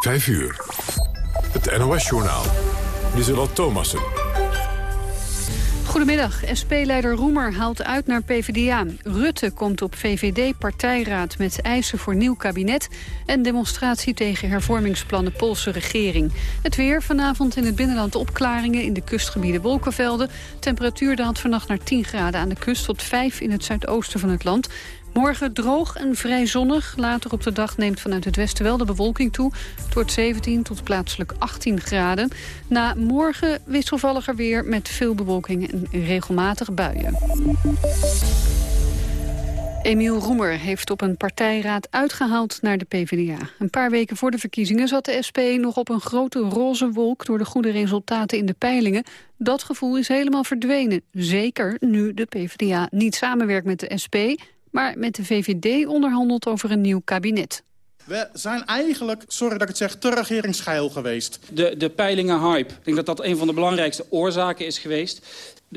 5 uur. Het NOS-journaal. Lieselot Thomassen. Goedemiddag. SP-leider Roemer haalt uit naar PvdA. Rutte komt op VVD-partijraad met eisen voor nieuw kabinet... en demonstratie tegen hervormingsplannen Poolse regering. Het weer vanavond in het binnenland opklaringen... in de kustgebieden wolkenvelden. Temperatuur daalt vannacht naar 10 graden aan de kust... tot 5 in het zuidoosten van het land. Morgen droog en vrij zonnig. Later op de dag neemt vanuit het westen wel de bewolking toe. Het wordt 17 tot plaatselijk 18 graden. Na morgen wisselvalliger weer met veel bewolking en regelmatig buien. Emiel Roemer heeft op een partijraad uitgehaald naar de PvdA. Een paar weken voor de verkiezingen zat de SP nog op een grote roze wolk... door de goede resultaten in de peilingen. Dat gevoel is helemaal verdwenen. Zeker nu de PvdA niet samenwerkt met de SP maar met de VVD onderhandelt over een nieuw kabinet. We zijn eigenlijk, sorry dat ik het zeg, te regeringsgeil geweest. De, de peilingen-hype, ik denk dat dat een van de belangrijkste oorzaken is geweest.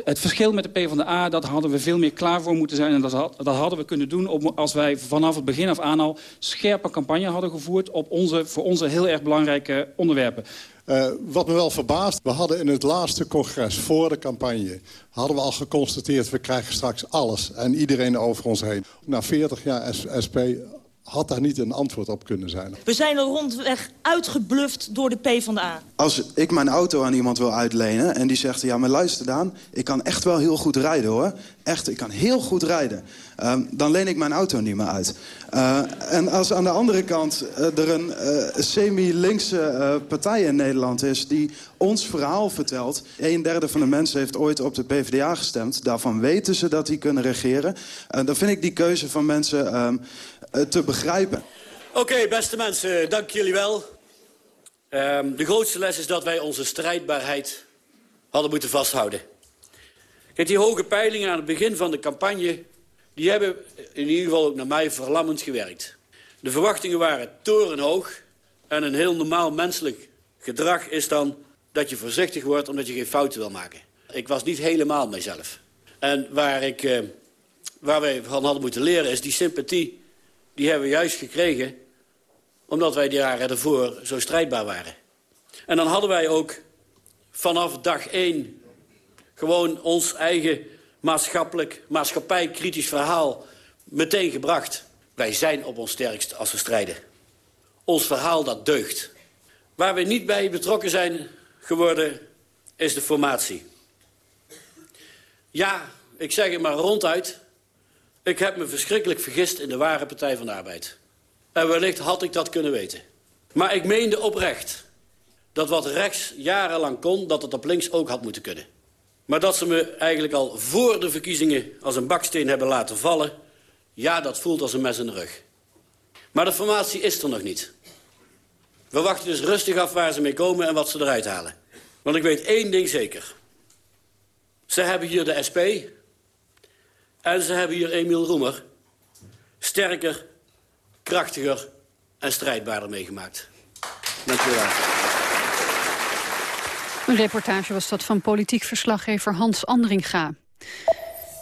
Het verschil met de PvdA, dat hadden we veel meer klaar voor moeten zijn. En dat, dat hadden we kunnen doen als wij vanaf het begin af aan al scherpe campagne hadden gevoerd... op onze, voor onze heel erg belangrijke onderwerpen. Uh, wat me wel verbaast, we hadden in het laatste congres voor de campagne... hadden we al geconstateerd, we krijgen straks alles en iedereen over ons heen. Na 40 jaar SP had daar niet een antwoord op kunnen zijn. We zijn er rondweg uitgebluft door de PvdA. Als ik mijn auto aan iemand wil uitlenen en die zegt... ja, maar luister Daan, ik kan echt wel heel goed rijden, hoor. Echt, ik kan heel goed rijden. Uh, dan leen ik mijn auto niet meer uit. Uh, en als aan de andere kant uh, er een uh, semi-linkse partij in Nederland is... die ons verhaal vertelt... een derde van de mensen heeft ooit op de PvdA gestemd... daarvan weten ze dat die kunnen regeren... dan vind ik die keuze van mensen ehm, te begrijpen. Oké, beste mensen, dank jullie wel. Ehm, de grootste les is dat wij onze strijdbaarheid hadden moeten vasthouden. Kijk, die hoge peilingen aan het begin van de campagne... die hebben in ieder geval ook naar mij verlammend gewerkt. De verwachtingen waren torenhoog... en een heel normaal menselijk gedrag is dan dat je voorzichtig wordt... omdat je geen fouten wil maken. Ik was niet helemaal mijzelf. En waar, ik, eh, waar wij van hadden moeten leren is die sympathie... die hebben we juist gekregen omdat wij die jaren ervoor zo strijdbaar waren. En dan hadden wij ook vanaf dag één gewoon ons eigen maatschappelijk, maatschappijkritisch verhaal meteen gebracht. Wij zijn op ons sterkst als we strijden. Ons verhaal dat deugt. Waar we niet bij betrokken zijn geworden, is de formatie. Ja, ik zeg het maar ronduit. Ik heb me verschrikkelijk vergist in de ware Partij van de Arbeid. En wellicht had ik dat kunnen weten. Maar ik meende oprecht dat wat rechts jarenlang kon... dat het op links ook had moeten kunnen. Maar dat ze me eigenlijk al voor de verkiezingen als een baksteen hebben laten vallen... ja, dat voelt als een mes in de rug. Maar de formatie is er nog niet. We wachten dus rustig af waar ze mee komen en wat ze eruit halen. Want ik weet één ding zeker. Ze hebben hier de SP... en ze hebben hier Emiel Roemer... sterker, krachtiger en strijdbaarder meegemaakt. Dank u wel. Een reportage was dat van politiek verslaggever Hans Andringa.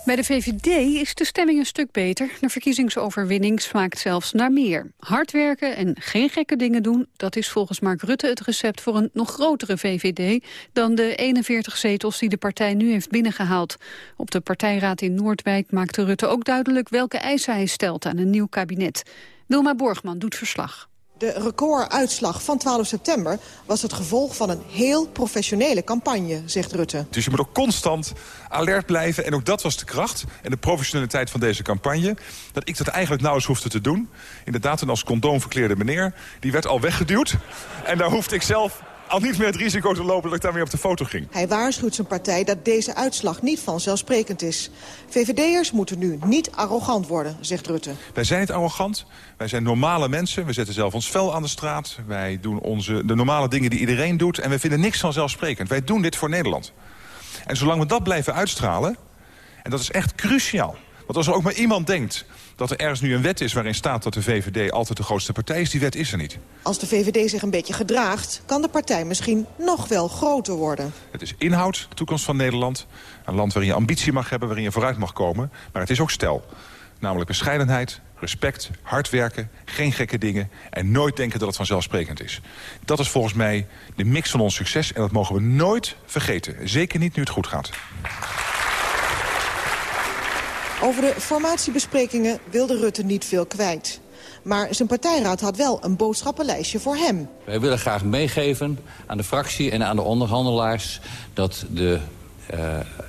Bij de VVD is de stemming een stuk beter. De verkiezingsoverwinning smaakt zelfs naar meer. Hard werken en geen gekke dingen doen... dat is volgens Mark Rutte het recept voor een nog grotere VVD... dan de 41 zetels die de partij nu heeft binnengehaald. Op de partijraad in Noordwijk maakte Rutte ook duidelijk... welke eisen hij stelt aan een nieuw kabinet. Wilma Borgman doet verslag. De recorduitslag van 12 september was het gevolg van een heel professionele campagne, zegt Rutte. Dus je moet ook constant alert blijven. En ook dat was de kracht en de professionaliteit van deze campagne. Dat ik dat eigenlijk nauwelijks hoefde te doen. Inderdaad, een als condoom verkleerde meneer, die werd al weggeduwd. En daar hoefde ik zelf al niet meer het risico te lopen dat ik daarmee op de foto ging. Hij waarschuwt zijn partij dat deze uitslag niet vanzelfsprekend is. VVD'ers moeten nu niet arrogant worden, zegt Rutte. Wij zijn niet arrogant. Wij zijn normale mensen. We zetten zelf ons vel aan de straat. Wij doen onze, de normale dingen die iedereen doet. En we vinden niks vanzelfsprekend. Wij doen dit voor Nederland. En zolang we dat blijven uitstralen... en dat is echt cruciaal... want als er ook maar iemand denkt dat er ergens nu een wet is waarin staat dat de VVD altijd de grootste partij is. Die wet is er niet. Als de VVD zich een beetje gedraagt, kan de partij misschien nog wel groter worden. Het is inhoud, de toekomst van Nederland. Een land waarin je ambitie mag hebben, waarin je vooruit mag komen. Maar het is ook stel. Namelijk bescheidenheid, respect, hard werken, geen gekke dingen... en nooit denken dat het vanzelfsprekend is. Dat is volgens mij de mix van ons succes en dat mogen we nooit vergeten. Zeker niet nu het goed gaat. Over de formatiebesprekingen wilde Rutte niet veel kwijt. Maar zijn partijraad had wel een boodschappenlijstje voor hem. Wij willen graag meegeven aan de fractie en aan de onderhandelaars... dat de, uh,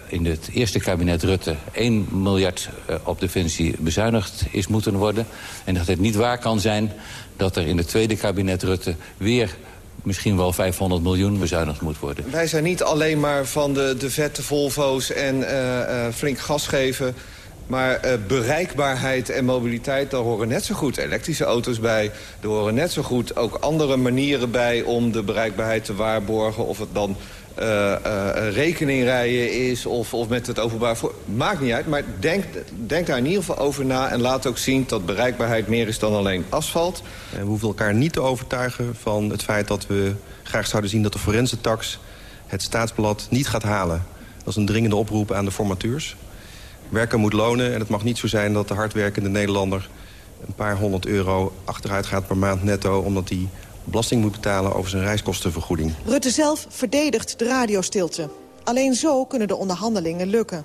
in het eerste kabinet Rutte 1 miljard uh, op defensie bezuinigd is moeten worden. En dat het niet waar kan zijn dat er in het tweede kabinet Rutte weer misschien wel 500 miljoen bezuinigd moet worden. Wij zijn niet alleen maar van de, de vette Volvo's en uh, flink gas geven... Maar uh, bereikbaarheid en mobiliteit, daar horen net zo goed elektrische auto's bij. Er horen net zo goed ook andere manieren bij om de bereikbaarheid te waarborgen. Of het dan uh, uh, rekeningrijden is of, of met het openbaar... Voor... Maakt niet uit, maar denk, denk daar in ieder geval over na... en laat ook zien dat bereikbaarheid meer is dan alleen asfalt. En we hoeven elkaar niet te overtuigen van het feit dat we graag zouden zien... dat de forense tax het staatsblad niet gaat halen. Dat is een dringende oproep aan de formateurs werken moet lonen. En het mag niet zo zijn dat de hardwerkende Nederlander... een paar honderd euro achteruit gaat per maand netto... omdat hij belasting moet betalen over zijn reiskostenvergoeding. Rutte zelf verdedigt de radiostilte. Alleen zo kunnen de onderhandelingen lukken.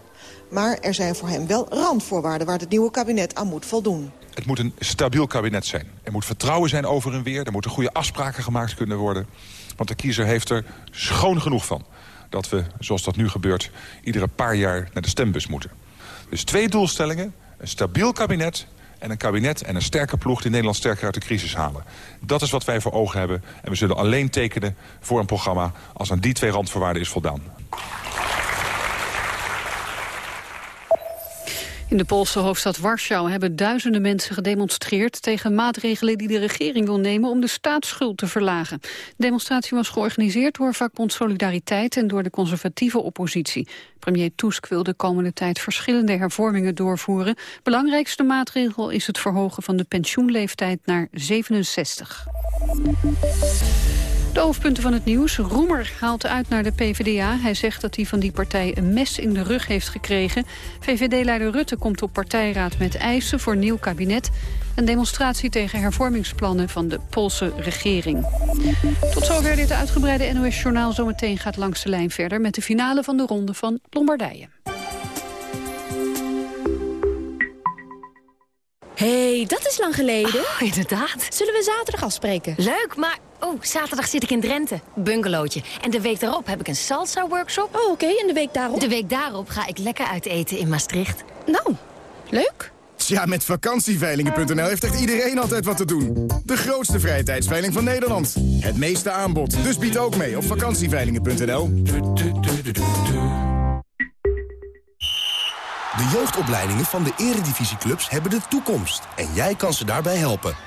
Maar er zijn voor hem wel randvoorwaarden waar het nieuwe kabinet aan moet voldoen. Het moet een stabiel kabinet zijn. Er moet vertrouwen zijn over en weer. Er moeten goede afspraken gemaakt kunnen worden. Want de kiezer heeft er schoon genoeg van dat we, zoals dat nu gebeurt... iedere paar jaar naar de stembus moeten. Dus twee doelstellingen, een stabiel kabinet en een kabinet en een sterke ploeg die Nederland sterker uit de crisis halen. Dat is wat wij voor ogen hebben. En we zullen alleen tekenen voor een programma als aan die twee randvoorwaarden is voldaan. In de Poolse hoofdstad Warschau hebben duizenden mensen gedemonstreerd... tegen maatregelen die de regering wil nemen om de staatsschuld te verlagen. De demonstratie was georganiseerd door vakbond Solidariteit... en door de conservatieve oppositie. Premier Tusk wil de komende tijd verschillende hervormingen doorvoeren. Belangrijkste maatregel is het verhogen van de pensioenleeftijd naar 67. De hoofdpunten van het nieuws. Roemer haalt uit naar de PvdA. Hij zegt dat hij van die partij een mes in de rug heeft gekregen. VVD-leider Rutte komt op partijraad met eisen voor nieuw kabinet. Een demonstratie tegen hervormingsplannen van de Poolse regering. Tot zover dit uitgebreide NOS-journaal. Zometeen gaat langs de lijn verder met de finale van de ronde van Lombardije. hey, dat is lang geleden. Oh, inderdaad. Zullen we zaterdag afspreken? Leuk, maar... Oh, zaterdag zit ik in Drenthe. Bungalowtje. En de week daarop heb ik een salsa-workshop. Oh, oké. En de week daarop? De week daarop ga ik lekker uit eten in Maastricht. Nou, leuk. Tja, met vakantieveilingen.nl heeft echt iedereen altijd wat te doen. De grootste vrije tijdsveiling van Nederland. Het meeste aanbod. Dus bied ook mee op vakantieveilingen.nl. De jeugdopleidingen van de eredivisieclubs hebben de toekomst. En jij kan ze daarbij helpen.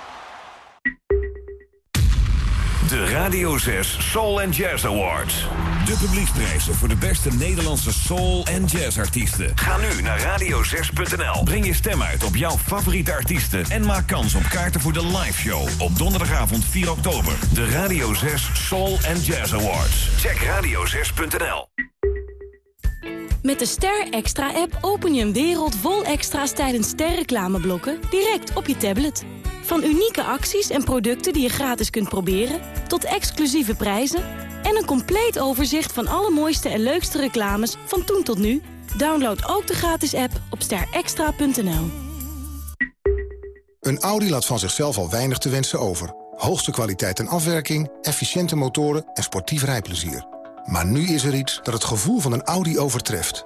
De Radio 6 Soul and Jazz Awards. De publieksprijzen voor de beste Nederlandse soul- en jazzartiesten. Ga nu naar radio6.nl. Breng je stem uit op jouw favoriete artiesten... en maak kans op kaarten voor de live show op donderdagavond 4 oktober. De Radio 6 Soul and Jazz Awards. Check radio6.nl. Met de Ster Extra-app open je een wereld vol extra's tijdens sterreclameblokken direct op je tablet. Van unieke acties en producten die je gratis kunt proberen... tot exclusieve prijzen en een compleet overzicht van alle mooiste en leukste reclames van toen tot nu. Download ook de gratis app op sterextra.nl. Een Audi laat van zichzelf al weinig te wensen over. Hoogste kwaliteit en afwerking, efficiënte motoren en sportief rijplezier. Maar nu is er iets dat het gevoel van een Audi overtreft.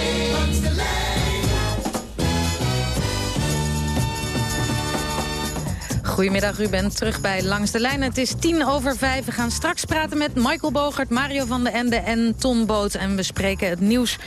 Goedemiddag, u bent terug bij Langs de Lijn. Het is tien over vijf. We gaan straks praten met Michael Bogert, Mario van den Ende en Ton Boot. En we spreken het nieuws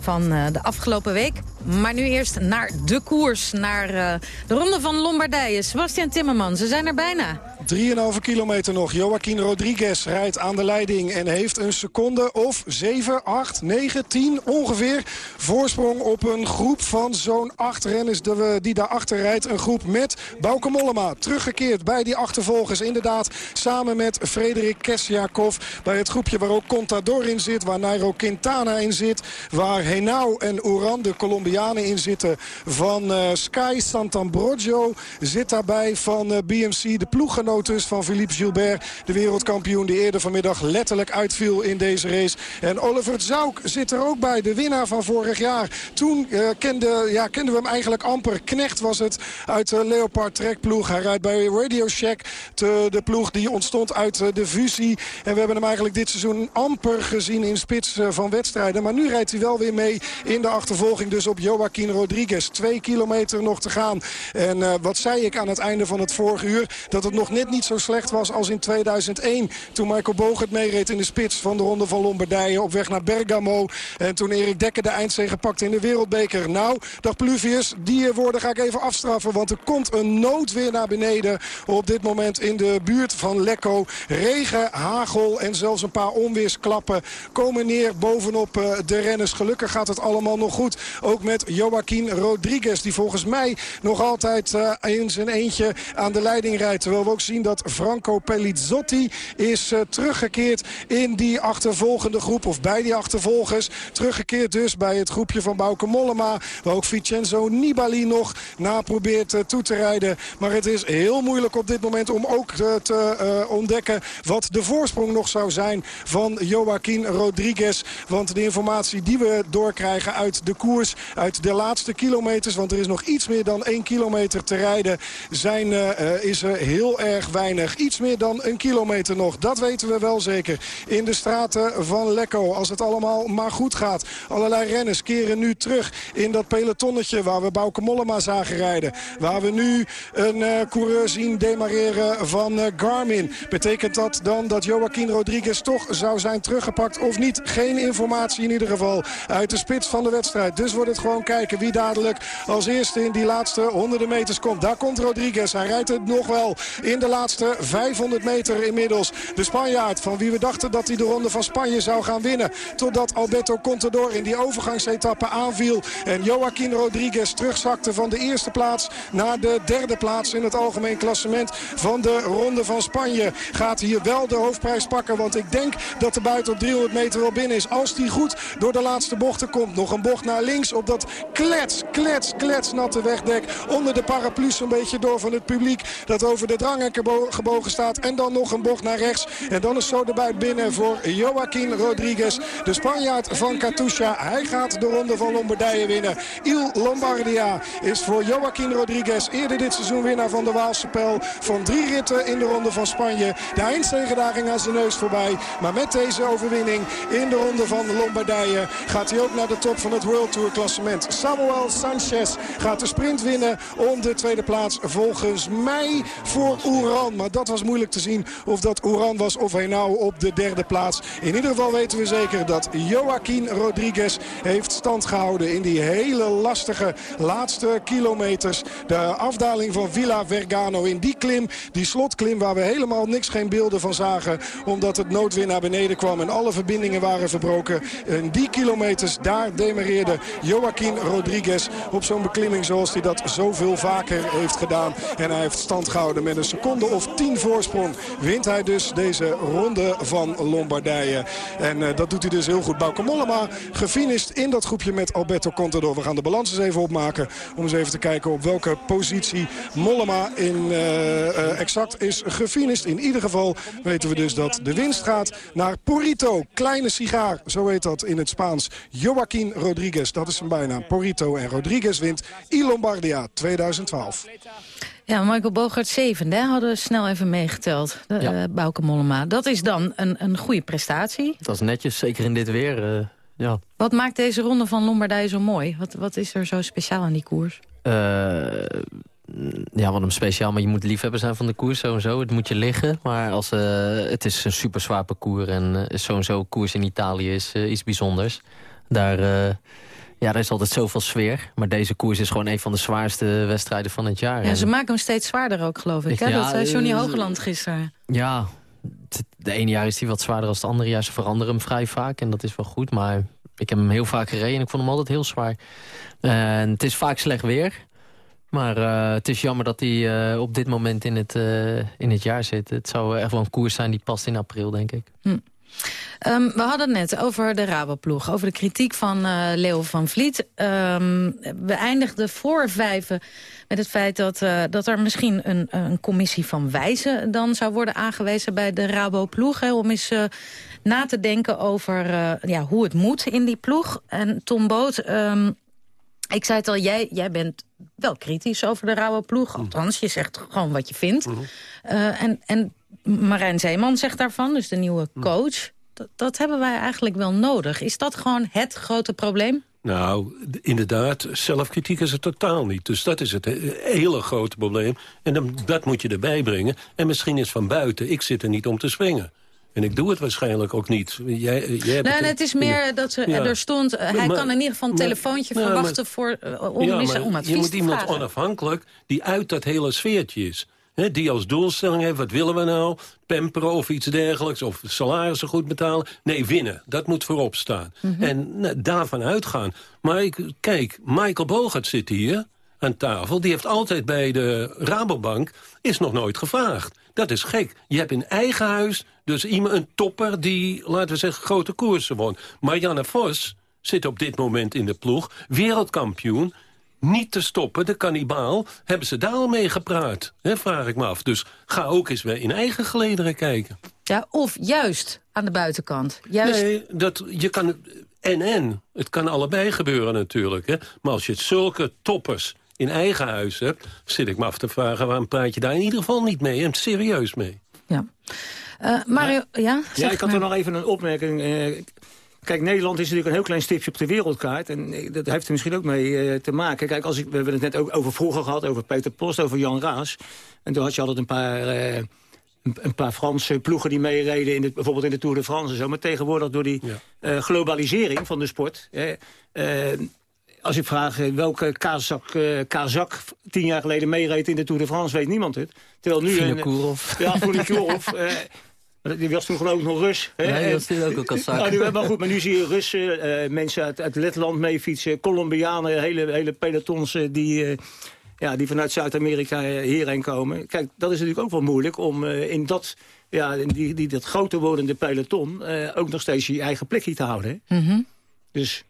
van uh, de afgelopen week. Maar nu eerst naar de koers, naar uh, de Ronde van Lombardije. Sebastian Timmerman, ze zijn er bijna. 3,5 kilometer nog. Joaquin Rodriguez rijdt aan de leiding en heeft een seconde of 7, 8, 9, 10 ongeveer. Voorsprong op een groep van zo'n 8 renners die daarachter rijdt. Een groep met Bauke Mollema. Teruggekeerd bij die achtervolgers. Inderdaad samen met Frederik Kesjakov. Bij het groepje waar ook Contador in zit. Waar Nairo Quintana in zit. Waar Henao en Oran, de Colombianen in zitten. Van uh, Sky Sant'Ambrogio zit daarbij van uh, BMC. De ploeggenoot van Philippe Gilbert. De wereldkampioen die eerder vanmiddag letterlijk uitviel in deze race. En Oliver Zauk zit er ook bij. De winnaar van vorig jaar. Toen uh, kende, ja, kenden we hem eigenlijk amper. Knecht was het uit de Leopard trekploeg. Hij rijdt bij Radio Shack. De, de ploeg die ontstond uit uh, de fusie. En we hebben hem eigenlijk dit seizoen amper gezien in spits uh, van wedstrijden. Maar nu rijdt hij wel weer mee in de achtervolging. Dus op Joaquin Rodriguez. Twee kilometer nog te gaan. En wat zei ik aan het einde van het vorige uur? Dat het nog net niet zo slecht was als in 2001. Toen Michael Bogert meereed in de spits van de Ronde van Lombardije op weg naar Bergamo. En toen Erik Dekker de eindzege pakte in de Wereldbeker. Nou, dag Pluvius, die woorden ga ik even afstraffen. Want er komt een noodweer naar beneden op dit moment in de buurt van Lecco. Regen, hagel en zelfs een paar onweersklappen komen neer bovenop uh, de renners. Gelukkig gaat het allemaal nog goed. Ook met Joaquin Rodriguez, die volgens mij nog altijd uh, in zijn eentje aan de leiding rijdt. Terwijl we ook zien dat Franco Pellizzotti is uh, teruggekeerd in die achtervolgende groep. Of bij die achtervolgers. Teruggekeerd dus bij het groepje van Bauke Mollema. Waar ook Vincenzo Nibali nog na probeert uh, toe te rijden. Maar het is heel moeilijk op dit moment om ook uh, te ontdekken wat de voorsprong nog zou zijn van Joaquin Rodriguez. Want de informatie die we doorkrijgen uit de koers, uit de laatste kilometers... want er is nog iets meer dan één kilometer te rijden... Zijn, is er heel erg weinig. Iets meer dan een kilometer nog. Dat weten we wel zeker. In de straten van Lecco. Als het allemaal maar goed gaat. Allerlei renners keren nu terug in dat pelotonnetje waar we Bauke Mollema zagen rijden. Waar we nu een uh, coureur zien demareren van uh, Garmin. Betekent dat dan dat Joaquin Rodriguez toch zou zijn teruggepakt of niet? Geen informatie in ieder geval uit de spits van de wedstrijd. Dus wordt het gewoon kijken wie dadelijk als eerste in die laatste honderden meters komt. Daar komt Rodriguez. Hij rijdt het nog wel in de laatste 500 meter inmiddels. De Spanjaard van wie we dachten dat hij de ronde van Spanje zou gaan winnen. Totdat Alberto Contador in die overgangsetappe aanviel. En Joaquin Rodriguez terugzakte van de eerste plaats naar de derde plaats in het algemeen klassement van de ronde van Spanje. Gaat hier wel de hoofdprijs pakken. Want ik denk dat de buiten op 300 meter wel binnen is. Als die goed door de laatste bochten komt. Nog een bocht naar links op dat klets, klets, klets natte wegdek. Onder de paraplu's een beetje door van het publiek. Dat over de dranghekken gebogen staat. En dan nog een bocht naar rechts. En dan is zo de buit binnen voor Joaquin Rodriguez. De Spanjaard van Katusha. Hij gaat de ronde van Lombardije winnen. Il Lombardia is voor Joaquin Rodriguez eerder dit seizoen winnaar van de Waalse Pijl. Van drie ritten in de ronde van Spanje. De ging aan zijn neus voorbij. Maar met deze overwinning in de ronde van Lombardije gaat hij ook naar de top van het World Tour klassement. Samuel Sanchez gaat de sprint winnen om de tweede plaats volgens mij voor Maar dat was moeilijk te zien of dat Oeran was of hij nou op de derde plaats. In ieder geval weten we zeker dat Joaquin Rodriguez heeft stand gehouden in die hele lastige laatste kilometers. De afdaling van Villa Vergano in die klim, die slotklim waar we helemaal niks geen beelden van zagen. Omdat het noodweer naar beneden kwam en alle verbindingen waren verbroken. En die kilometers, daar demareerde Joaquin Rodriguez op zo'n beklimming zoals hij dat zoveel vaker heeft gedaan. En hij heeft stand gehouden met een seconde of 10 voorsprong. Wint hij dus deze ronde van Lombardije. En uh, dat doet hij dus heel goed. Bauke Mollema gefinished in dat groepje met Alberto Contador. We gaan de balans eens even opmaken om eens even te kijken op welke positie Mollema in, uh, uh, exact is gefinished. In ieder geval weten we dus dat de winst gaat naar Porito. Kleine sigaar, zo heet dat in het Spaans. Joaquin Rodriguez, dat is zijn bijnaam. Porito en Rodriguez wint I Lombardia 2012. Ja, Michael Bogart zevende, hadden we snel even meegeteld. De, ja. uh, Bauke Mollema. Dat is dan een, een goede prestatie. Dat is netjes, zeker in dit weer. Uh, ja. Wat maakt deze ronde van Lombardije zo mooi? Wat, wat is er zo speciaal aan die koers? Uh, ja, wat hem speciaal, maar je moet liefhebber zijn van de koers sowieso. Het moet je liggen, maar als, het is een super zwaar parcours. En uh, sowieso koers in Italië is iets bijzonders. Daar, ja, daar is altijd zoveel sfeer. Maar deze koers is gewoon een van de zwaarste wedstrijden van het jaar. Ja, ze maken hem steeds zwaarder ook, geloof ik. Hè? Ja, dat zei Johnny Hogeland gisteren. Ja, de ene jaar is hij wat zwaarder dan het andere jaar. Ze veranderen hem vrij vaak en dat is wel goed. Maar ik heb hem heel vaak gereden en ik vond hem altijd heel zwaar. En het is vaak slecht weer. Maar uh, het is jammer dat hij uh, op dit moment in het, uh, in het jaar zit. Het zou echt wel een koers zijn die past in april, denk ik. Hm. Um, we hadden het net over de Raboploeg, over de kritiek van uh, Leo van Vliet. Um, we eindigden voor vijven met het feit dat, uh, dat er misschien een, een commissie van wijzen... dan zou worden aangewezen bij de Raboploeg... Hè, om eens uh, na te denken over ja, hoe het moet in die ploeg. En Tom Boot... Um, ik zei het al, jij, jij bent wel kritisch over de rauwe ploeg. Althans, je zegt gewoon wat je vindt. Mm -hmm. uh, en, en Marijn Zeeman zegt daarvan, dus de nieuwe coach... Dat, dat hebben wij eigenlijk wel nodig. Is dat gewoon het grote probleem? Nou, inderdaad, zelfkritiek is het totaal niet. Dus dat is het hele grote probleem. En dan, dat moet je erbij brengen. En misschien is van buiten, ik zit er niet om te springen. En ik doe het waarschijnlijk ook niet. Jij, jij nee, het, het is meer dat ja. er stond... Uh, hij maar, kan in ieder geval een telefoontje maar, verwachten... Voor, uh, om, ja, om advies Je moet iemand vragen. onafhankelijk die uit dat hele sfeertje is. Die als doelstelling heeft, wat willen we nou? Pamperen of iets dergelijks, of salarissen goed betalen. Nee, winnen, dat moet voorop staan. Mm -hmm. En nou, daarvan uitgaan. Maar ik, kijk, Michael Bogert zit hier aan tafel. Die heeft altijd bij de Rabobank, is nog nooit gevraagd. Dat is gek. Je hebt in eigen huis dus iemand, een topper die, laten we zeggen, grote koersen won. Marianne Vos zit op dit moment in de ploeg, wereldkampioen. Niet te stoppen, de kannibaal, hebben ze daar al mee gepraat? He, vraag ik me af. Dus ga ook eens weer in eigen gelederen kijken. Ja, of juist aan de buitenkant. Juist... Nee, dat, je kan en en. Het kan allebei gebeuren natuurlijk. Hè? Maar als je zulke toppers in eigen huis hebt... zit ik me af te vragen, waarom praat je daar in ieder geval niet mee... en serieus mee? Ja. Uh, Mario, ja? ja, ja ik had er nog even een opmerking. Uh, kijk, Nederland is natuurlijk een heel klein stipje op de wereldkaart. En dat heeft er misschien ook mee uh, te maken. Kijk, als ik, we hebben het net ook over vroeger gehad, over Peter Post, over Jan Raas. En toen had je altijd een paar... Een, een, paar Franse ploegen die meereden, in de, bijvoorbeeld in de Tour de France en zo. Maar tegenwoordig door die ja. globalisering van de sport als ik vraag welke Kazak, uh, Kazak tien jaar geleden meereed in de Tour de France, weet niemand het. Terwijl nu Vinokourov. Ja, Vinokourov. die was toen geloof ik nog Rus. Nee, dat was toen ook een Kazak. Nou, nu, maar goed, maar nu zie je Russen, uh, mensen uit, uit Letland meefietsen, Colombianen, hele, hele pelotons die, ja, die vanuit Zuid-Amerika hierheen komen. Kijk, dat is natuurlijk ook wel moeilijk om in dat, ja, in die, die, dat groter wordende peloton ook nog steeds je eigen plekje te houden. Mm -hmm. Dus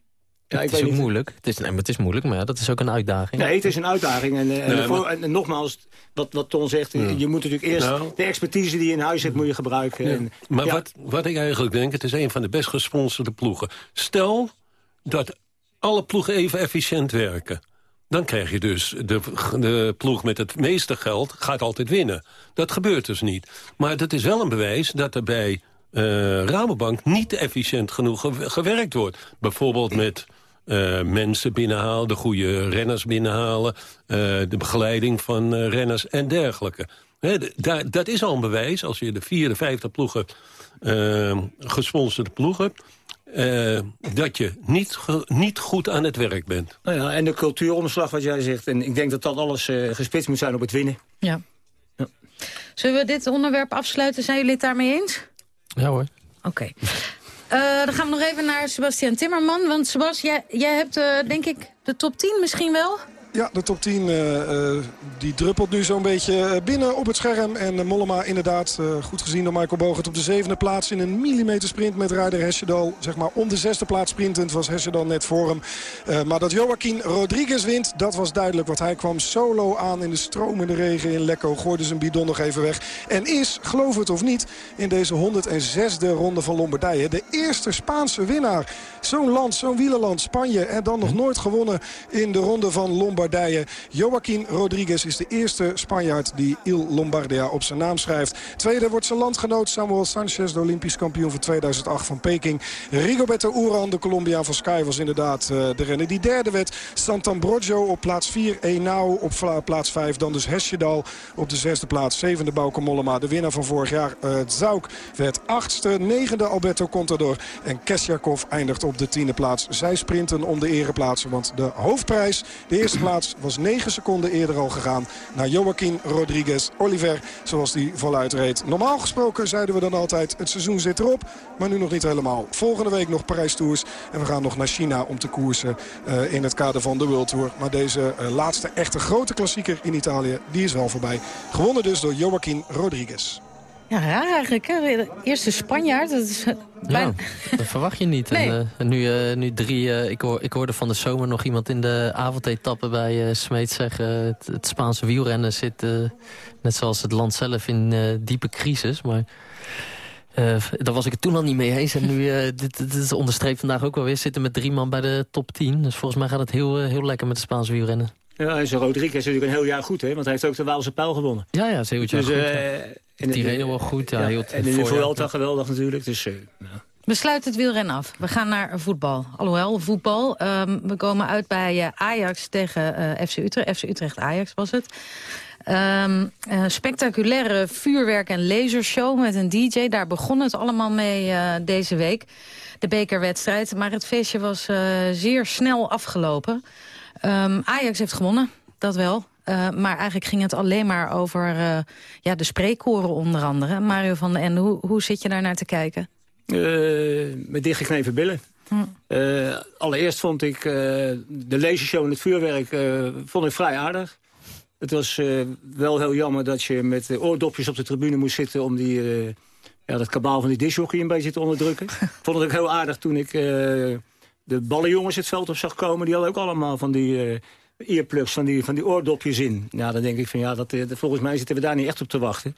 ja, het is ook niet. moeilijk. Het is, nee, maar het is moeilijk, maar ja, dat is ook een uitdaging. Nee, het is een uitdaging. En, en, nee, maar... en nogmaals, wat, wat Ton zegt, ja. je moet natuurlijk eerst nou. de expertise die je in huis hebt, moet je gebruiken. Ja. En, maar Wat, wat ik eigenlijk denk, het is een van de best gesponsorde ploegen. Stel dat alle ploegen even efficiënt werken. Dan krijg je dus de, de ploeg met het meeste geld gaat altijd winnen. Dat gebeurt dus niet. Maar dat is wel een bewijs dat er bij uh, Rabobank niet efficiënt genoeg ge gewerkt wordt. Bijvoorbeeld met uh, mensen binnenhalen, de goede renners binnenhalen... Uh, de begeleiding van renners en dergelijke. He, daar, dat is al een bewijs, als je de vierde, vijfde ploegen... gesponsorde ploeg hebt... Uh, dat je niet, niet goed aan het werk bent. Nou ja, en de cultuuromslag wat jij zegt. En ik denk dat dat alles uh, gespitst moet zijn op het winnen. Ja. ja. Zullen we dit onderwerp afsluiten? Zijn jullie het daarmee eens? Ja hoor. Oké. Okay. Uh, dan gaan we nog even naar Sebastian Timmerman. Want Sebas, jij, jij hebt uh, denk ik de top 10 misschien wel? Ja, de top 10 uh, uh, die druppelt nu zo'n beetje binnen op het scherm. En Mollema inderdaad, goed gezien door Michael Bogert op de zevende plaats... in een millimeter sprint met Ryder Hesjedal. Zeg maar om de zesde plaats sprintend was Hesjedal net voor hem. maar dat Joaquin Rodriguez wint, dat was duidelijk. Want hij kwam solo aan in de stromende regen in Lecco. Gooide zijn bidon nog even weg. En is, geloof het of niet, in deze 106e ronde van Lombardije... de eerste Spaanse winnaar. Zo'n land, zo'n wielerland, Spanje. En dan nog nooit gewonnen in de ronde van Lombardije. Joaquin Rodriguez is de eerste Spanjaard die Il Lombardia op zijn naam schrijft. Tweede wordt zijn landgenoot Samuel Sanchez, de Olympisch kampioen van 2008 van Peking. Rigoberto Uran, de Colombiaan van Sky, was inderdaad uh, de renner die derde werd. Sant'Ambrogio op plaats 4, Enau op plaats 5. Dan dus Hesjedal op de zesde plaats. Zevende Bauke Mollema, de winnaar van vorig jaar. Uh, Zauk werd achtste. Negende Alberto Contador. En Kesjakov eindigt op de tiende plaats. Zij sprinten om de ereplaatsen. Want de hoofdprijs, de eerste plaats, was 9 seconden eerder al gegaan. Naar Joaquin Rodriguez Oliver, zoals die voluit reed. Normaal gesproken zeiden we dan altijd, het seizoen zit erop. Maar nu nog niet helemaal. Volgende week nog Parijs Tours. En we gaan nog naar China om te koersen uh, in het kader van de World Tour. Maar deze uh, laatste echte grote klassieker in Italië, die is wel voorbij. Gewonnen dus door Joaquin Rodriguez. Ja, raar eigenlijk. Hè? De eerste Spanjaard. Dat is bijna... ja, dat verwacht je niet. Nee. En, uh, nu, uh, nu drie... Uh, ik, hoor, ik hoorde van de zomer nog iemand in de avondetappe bij Smeet zeggen... Het, het, Spaanse wielrennen zit, net zoals het land zelf, in diepe crisis. Maar daar was ik het toen al niet mee eens. En nu, dit, dit is onderstreept vandaag ook wel weer. Zitten met drie man bij de top 10. Dus volgens mij gaat het heel, heel lekker met de Spaanse wielrennen. Ja, en zo Rodriguez is natuurlijk een heel jaar goed, hè? Want hij heeft ook de Waalse pijl gewonnen. Ja, ja, zeker. Dus, goed. Ja. Tirreno wel goed. Ja, ja, heel en in de Vuelta geweldig natuurlijk. Dus, ja. We sluiten het wielrennen af. We gaan naar voetbal. Alhoewel, voetbal. Um, we komen uit bij Ajax tegen FC Utrecht. FC Utrecht-Ajax was het. Um, uh, spectaculaire vuurwerk- en lasershow met een DJ. Daar begon het allemaal mee uh, deze week. De bekerwedstrijd. Maar het feestje was uh, zeer snel afgelopen. Um, Ajax heeft gewonnen, dat wel. Uh, maar eigenlijk ging het alleen maar over uh, ja, de spreekkoren onder andere. Mario van den Ende, hoe, hoe zit je daar naar te kijken? Uh, met dichtgeknepen billen. Hm. allereerst vond ik de lasershow en het vuurwerk vond ik vrij aardig. Het was wel heel jammer dat je met oordopjes op de tribune moest zitten... om die, ja, dat kabaal van die dishockey een beetje te onderdrukken. Vond het ook heel aardig toen ik de ballenjongens het veld op zag komen. Die hadden ook allemaal van die earplugs, van die, van die oordopjes in. Ja, dan denk ik van ja, dat, volgens mij zitten we daar niet echt op te wachten.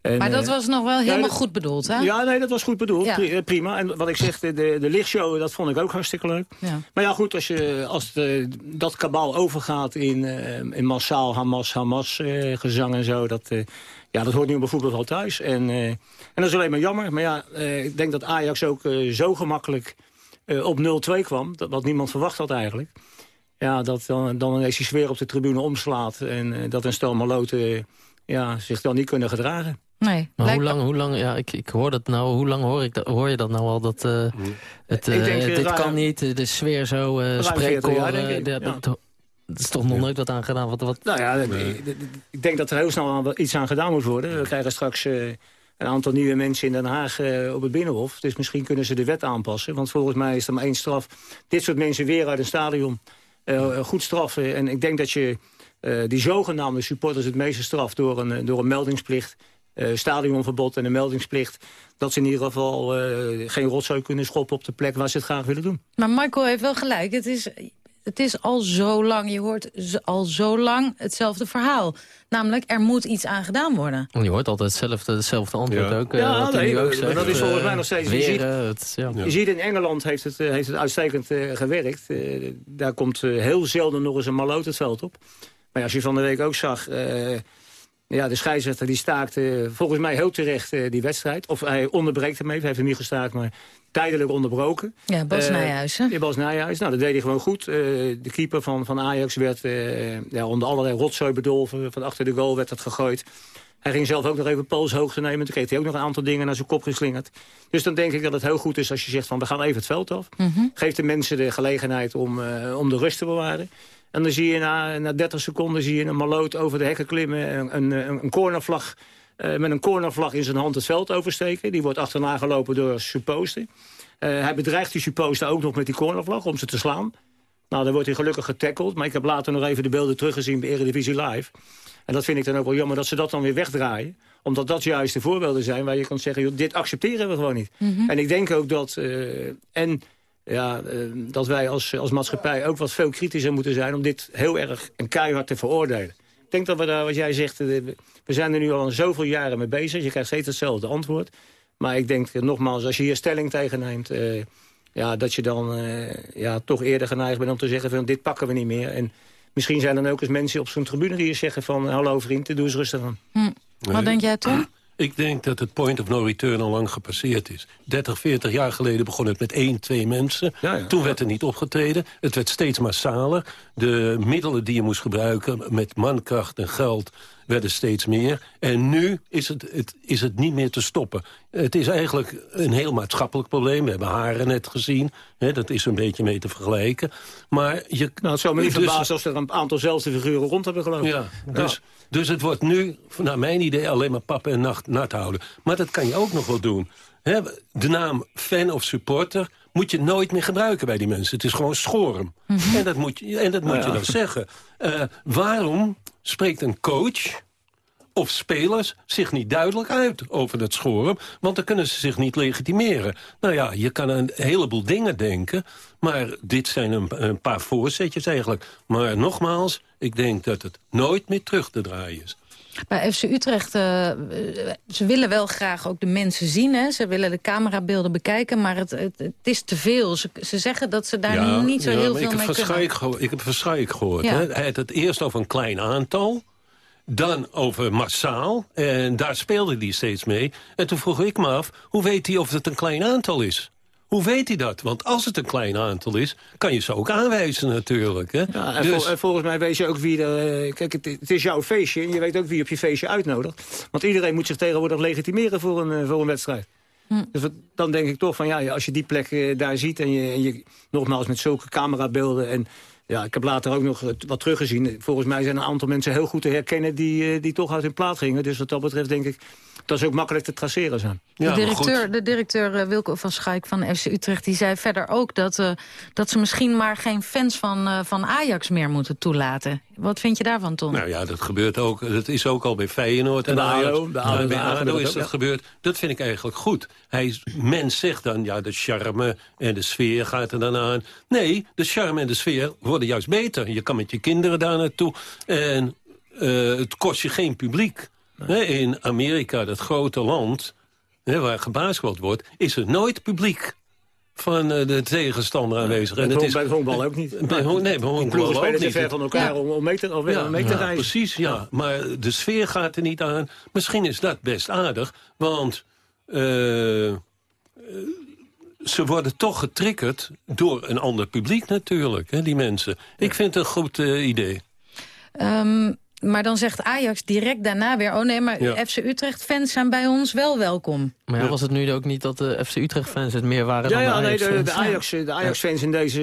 En, maar dat was nog wel helemaal ja, goed bedoeld, hè? Ja, nee, dat was goed bedoeld. Ja. Prima. En wat ik zeg, de, de, lichtshow, dat vond ik ook hartstikke leuk. Ja. Maar ja, goed, als, je, als de, dat kabaal overgaat in, uh, in massaal Hamas, Hamas uh, gezang en zo... Dat, uh, ja, dat hoort nu op een voetbalveld thuis. En, en dat is alleen maar jammer. Maar ja, ik denk dat Ajax ook zo gemakkelijk op 0-2 kwam. Dat, wat niemand verwacht had eigenlijk. Ja, dat dan, dan ineens die sfeer op de tribune omslaat. En uh, dat een stel maloten uh, ja, zich dan niet kunnen gedragen. Nee. Maar hoe lang, hoe lang, ja, ik, ik hoor dat nou, hoe lang hoor, ik dat, hoor je dat nou al? Dat, uh, het, denk, dit raar, kan niet, de sfeer zo, uh, spreekkoren. Ja. Dat is toch nog nooit wat aan gedaan? Wat, wat... Nou ja, nee. ik denk dat er heel snel iets aan gedaan moet worden. We krijgen straks een aantal nieuwe mensen in Den Haag op het Binnenhof. Dus misschien kunnen ze de wet aanpassen. Want volgens mij is er maar één straf. Dit soort mensen weer uit een stadion uh, goed straffen. En ik denk dat je die zogenaamde supporters het meeste straft door een, door een meldingsplicht. Stadionverbod en een meldingsplicht. Dat ze in ieder geval geen rotzooi kunnen schoppen op de plek waar ze het graag willen doen. Maar Michael heeft wel gelijk. Het is, het is al zo lang, je hoort al zo lang hetzelfde verhaal. Namelijk, er moet iets aan gedaan worden. Je hoort altijd hetzelfde, hetzelfde antwoord ja. ook. Ja, nee, ook zegt, dat is volgens mij nog steeds. Weer, je, ziet, het, ja. je ziet in Engeland heeft het, heeft het uitstekend uh, gewerkt. Uh, daar komt uh, heel zelden nog eens een maloot het veld op. Maar als je van de week ook zag... Ja, de scheidsrechter die staakte volgens mij heel terecht uh, die wedstrijd. Of hij onderbreekt hem even, hij heeft hem niet gestaakt, maar tijdelijk onderbroken. Ja, Bas Nijhuis, hè? Ja, Bas Nijhuis. Nou, dat deed hij gewoon goed. Uh, de keeper van, van Ajax werd uh, ja, onder allerlei rotzooi bedolven. Van achter de goal werd dat gegooid. Hij ging zelf ook nog even polshoogte nemen. Toen kreeg hij ook nog een aantal dingen naar zijn kop geslingerd. Dus dan denk ik dat het heel goed is als je zegt van we gaan even het veld af. Mm -hmm. Geef de mensen de gelegenheid om, om de rust te bewaren. En dan zie je na, na 30 seconden zie je een maloot over de hekken klimmen. Een, een, een cornervlag, uh, met een cornervlag in zijn hand het veld oversteken. Die wordt achterna gelopen door supposter. Uh, hij bedreigt die supposter ook nog met die cornervlag om ze te slaan. Nou, dan wordt hij gelukkig getackeld. Maar ik heb later nog even de beelden teruggezien bij Eredivisie Live. En dat vind ik dan ook wel jammer dat ze dat dan weer wegdraaien. Omdat dat juist de voorbeelden zijn waar je kan zeggen... Joh, dit accepteren we gewoon niet. Mhm. Mm -hmm. En ik denk ook dat... Uh, en ja, uh, dat wij als, als maatschappij ook wat veel kritischer moeten zijn... om dit heel erg en keihard te veroordelen. Ik denk dat we daar, wat jij zegt, uh, we zijn er nu al zoveel jaren mee bezig. Je krijgt steeds hetzelfde antwoord. Maar ik denk uh, nogmaals, als je hier stelling tegen neemt... ja, dat je dan ja, toch eerder geneigd bent om te zeggen... van dit pakken we niet meer. En misschien zijn er dan ook eens mensen op zo'n tribune die je zeggen van... hallo vriend, doe eens rustig aan. Hm. Wat denk jij, Tom? Ik denk dat het point of no return al lang gepasseerd is. 30, 40 jaar geleden begon het met één, twee mensen. Toen werd er niet opgetreden. Het werd steeds massaler. De middelen die je moest gebruiken met mankracht en geld werden steeds meer. En nu is het, het, is het niet meer te stoppen. Het is eigenlijk een heel maatschappelijk probleem. We hebben haren net gezien. Hè, dat is een beetje mee te vergelijken. Maar je, nou, het zou me niet dus- verbazen als er een aantal zelfde figuren rond hebben gelopen. Ja, dus, dus het wordt nu, naar mijn idee, alleen maar pap en nacht nat houden. Maar dat kan je ook nog wel doen. Hè, de naam fan of supporter moet je nooit meer gebruiken bij die mensen. Het is gewoon schorm. En dat moet je, en dat moet Nou je ja. dan zeggen. Eh, waarom spreekt een coach of spelers zich niet duidelijk uit over dat schoren. Want dan kunnen ze zich niet legitimeren. Nou ja, je kan aan een heleboel dingen denken. Maar dit zijn een, een paar voorzetjes eigenlijk. Maar nogmaals, ik denk dat het nooit meer terug te draaien is. Bij FC Utrecht, eh, ze willen wel graag ook de mensen zien. Hè? Ze willen de camerabeelden bekijken, maar het, het, het is te veel. Ze, ze zeggen dat ze daar niet zo ja, heel veel ik mee kunnen. Geho- Ik heb van Schaik gehoord. Ja. Hè? Hij had het eerst over een klein aantal. Dan over massaal. En daar speelde hij steeds mee. En toen vroeg ik me af, hoe weet hij of het een klein aantal is? Hoe weet hij dat? Want als het een klein aantal is, kan je ze ook aanwijzen natuurlijk. Hè? Ja, en, dus, vol- en volgens mij weet je ook wie er... eh, Kijk, het, het is jouw feestje en je weet ook wie op je feestje uitnodigt. Want iedereen moet zich tegenwoordig legitimeren voor een, eh, voor een wedstrijd. Dus wat- dan denk ik toch van ja, als je die plek eh, daar ziet... En je, en je nogmaals met zulke camerabeelden... en ja, ik heb later ook nog wat teruggezien. Volgens mij zijn een aantal mensen heel goed te herkennen... die, eh, die toch uit hun plaat gingen. Dus wat dat betreft denk ik dat ze ook makkelijk te traceren zijn. de directeur, de directeur eh, Wilco van Schaik van FC Utrecht die zei verder ook dat, eh, dat ze misschien maar geen fans van, eh, van Ajax meer moeten toelaten. Wat vind je daarvan, Tom? Nou ja, dat gebeurt ook. Dat is ook al bij Feyenoord en Bij Ajax. ADO, bij ADO, Ja, is dat gebeurd. Dat vind ik eigenlijk goed. Hij, is- mens zegt dan, ja, de charme en de sfeer gaat er dan aan. Nee, de charme en de sfeer worden juist beter. Je kan met je kinderen daar naartoe. En eh, het kost je geen publiek. In Amerika, dat grote land hè, waar gebasketbald wordt... is er nooit publiek van eh, de tegenstander aanwezig. En het is, bij het honkbal ook niet. Bij, nee, bij honkbal ploegen ook spelen te niet. ver van elkaar om, om mee te, om, mee te reizen. Precies, ja. Maar de sfeer gaat er niet aan. Misschien is dat best aardig, want... eh, eh, ze worden toch getriggerd door een ander publiek natuurlijk, hè, die mensen. Ik vind het een goed idee. Ehm, maar dan zegt Ajax direct daarna weer... oh nee, maar Ja. FC Utrecht-fans zijn bij ons wel welkom. Maar ja, was het nu ook niet dat de FC Utrecht-fans het meer waren Ja, dan ja de nee, Ajax-fans? de, de Ajax, de Ajax-fans in deze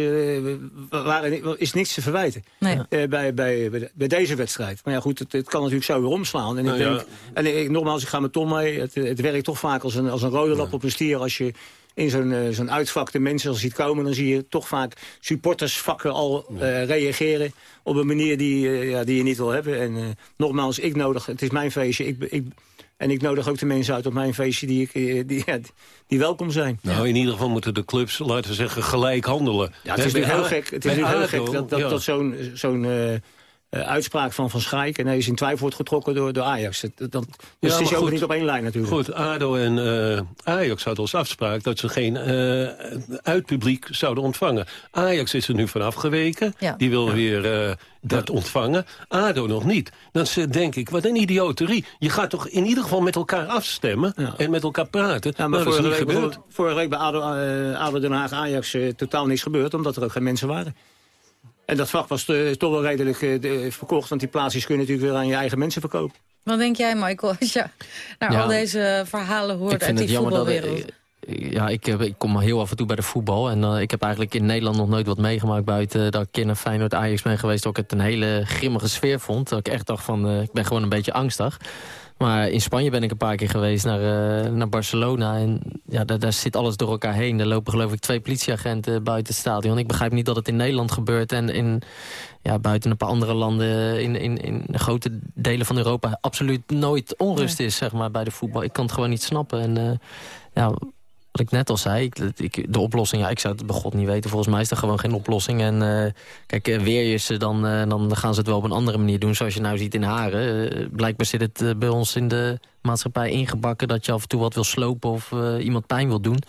eh, waren, is niks te verwijten Nee. eh, bij, bij, bij, de- bij deze wedstrijd. Maar ja, goed, het, het kan natuurlijk zo weer omslaan. En ik Nou ja. denk, en ik, nogmaals, ik ga met Tom mee. Het, het werkt toch vaak als een, als een rode lap op een stier. Als je in zo'n eh, zo'n uitvak de mensen al ziet komen... dan zie je toch vaak supportersvakken al eh, reageren... op een manier die, eh, ja, die je niet wil hebben. En nogmaals, ik nodig, het is mijn feestje. Ik, ik, en ik nodig ook de mensen uit op mijn feestje die, ik, die, die welkom zijn. Nou, in ieder geval moeten de clubs, laten we zeggen, gelijk handelen. Ja, het is natuurlijk heel gek, het is heel gek dat, dat zo'n zo'n eh, uitspraak van Van Schaik... en hij is in twijfel wordt getrokken door, door Ajax. Dat, dat, dat- dus Ja, het is ook niet op één lijn natuurlijk. Goed, ADO en eh, Ajax hadden als afspraak dat ze geen eh uitpubliek zouden ontvangen. Ajax is er nu van afgeweken. Ja. Die wil weer eh, dat ontvangen. ADO nog niet. Dan ze- denk ik, wat een idioterie. Je gaat toch in ieder geval met elkaar afstemmen en met elkaar praten. Ja, maar Nou, dat is vorige, niet week, vorige week bij ADO, eh, ADO Den Haag Ajax eh, totaal niks gebeurd... omdat er ook geen mensen waren. En dat vak was eh, toch wel redelijk eh, verkocht... want die plaatsjes kun je natuurlijk weer aan je eigen mensen verkopen. Wat denk jij, Michael, als je naar Ja. al deze verhalen hoort ik uit vind die het jammer dat... voetbalwereld? eh, Ja, ik, ik kom heel af en toe bij de voetbal. En ik heb eigenlijk in Nederland nog nooit wat meegemaakt... buiten dat ik in een Feyenoord Ajax ben geweest... dat ik het een hele grimmige sfeer vond. Dat ik echt dacht van, eh, ik ben gewoon een beetje angstig. Maar in Spanje ben ik een paar keer geweest naar, eh, naar Barcelona. En ja, daar, daar zit alles door elkaar heen. Er lopen geloof ik twee politieagenten buiten het stadion. Ik begrijp niet dat het in Nederland gebeurt. En in, ja, buiten een paar andere landen in, in, in grote delen van Europa... absoluut nooit onrust is zeg maar, bij de voetbal. Ik kan het gewoon niet snappen. En eh, ja, wat ik net al zei, ik, de oplossing... ja, ik zou het bij God niet weten. Volgens mij is er gewoon geen oplossing. En eh, kijk, eh, weer je ze, dan, eh, dan gaan ze het wel op een andere manier doen. Zoals je nou ziet in Haren. Blijkbaar zit het bij ons in de maatschappij ingebakken... dat je af en toe wat wil slopen of iemand pijn wil doen.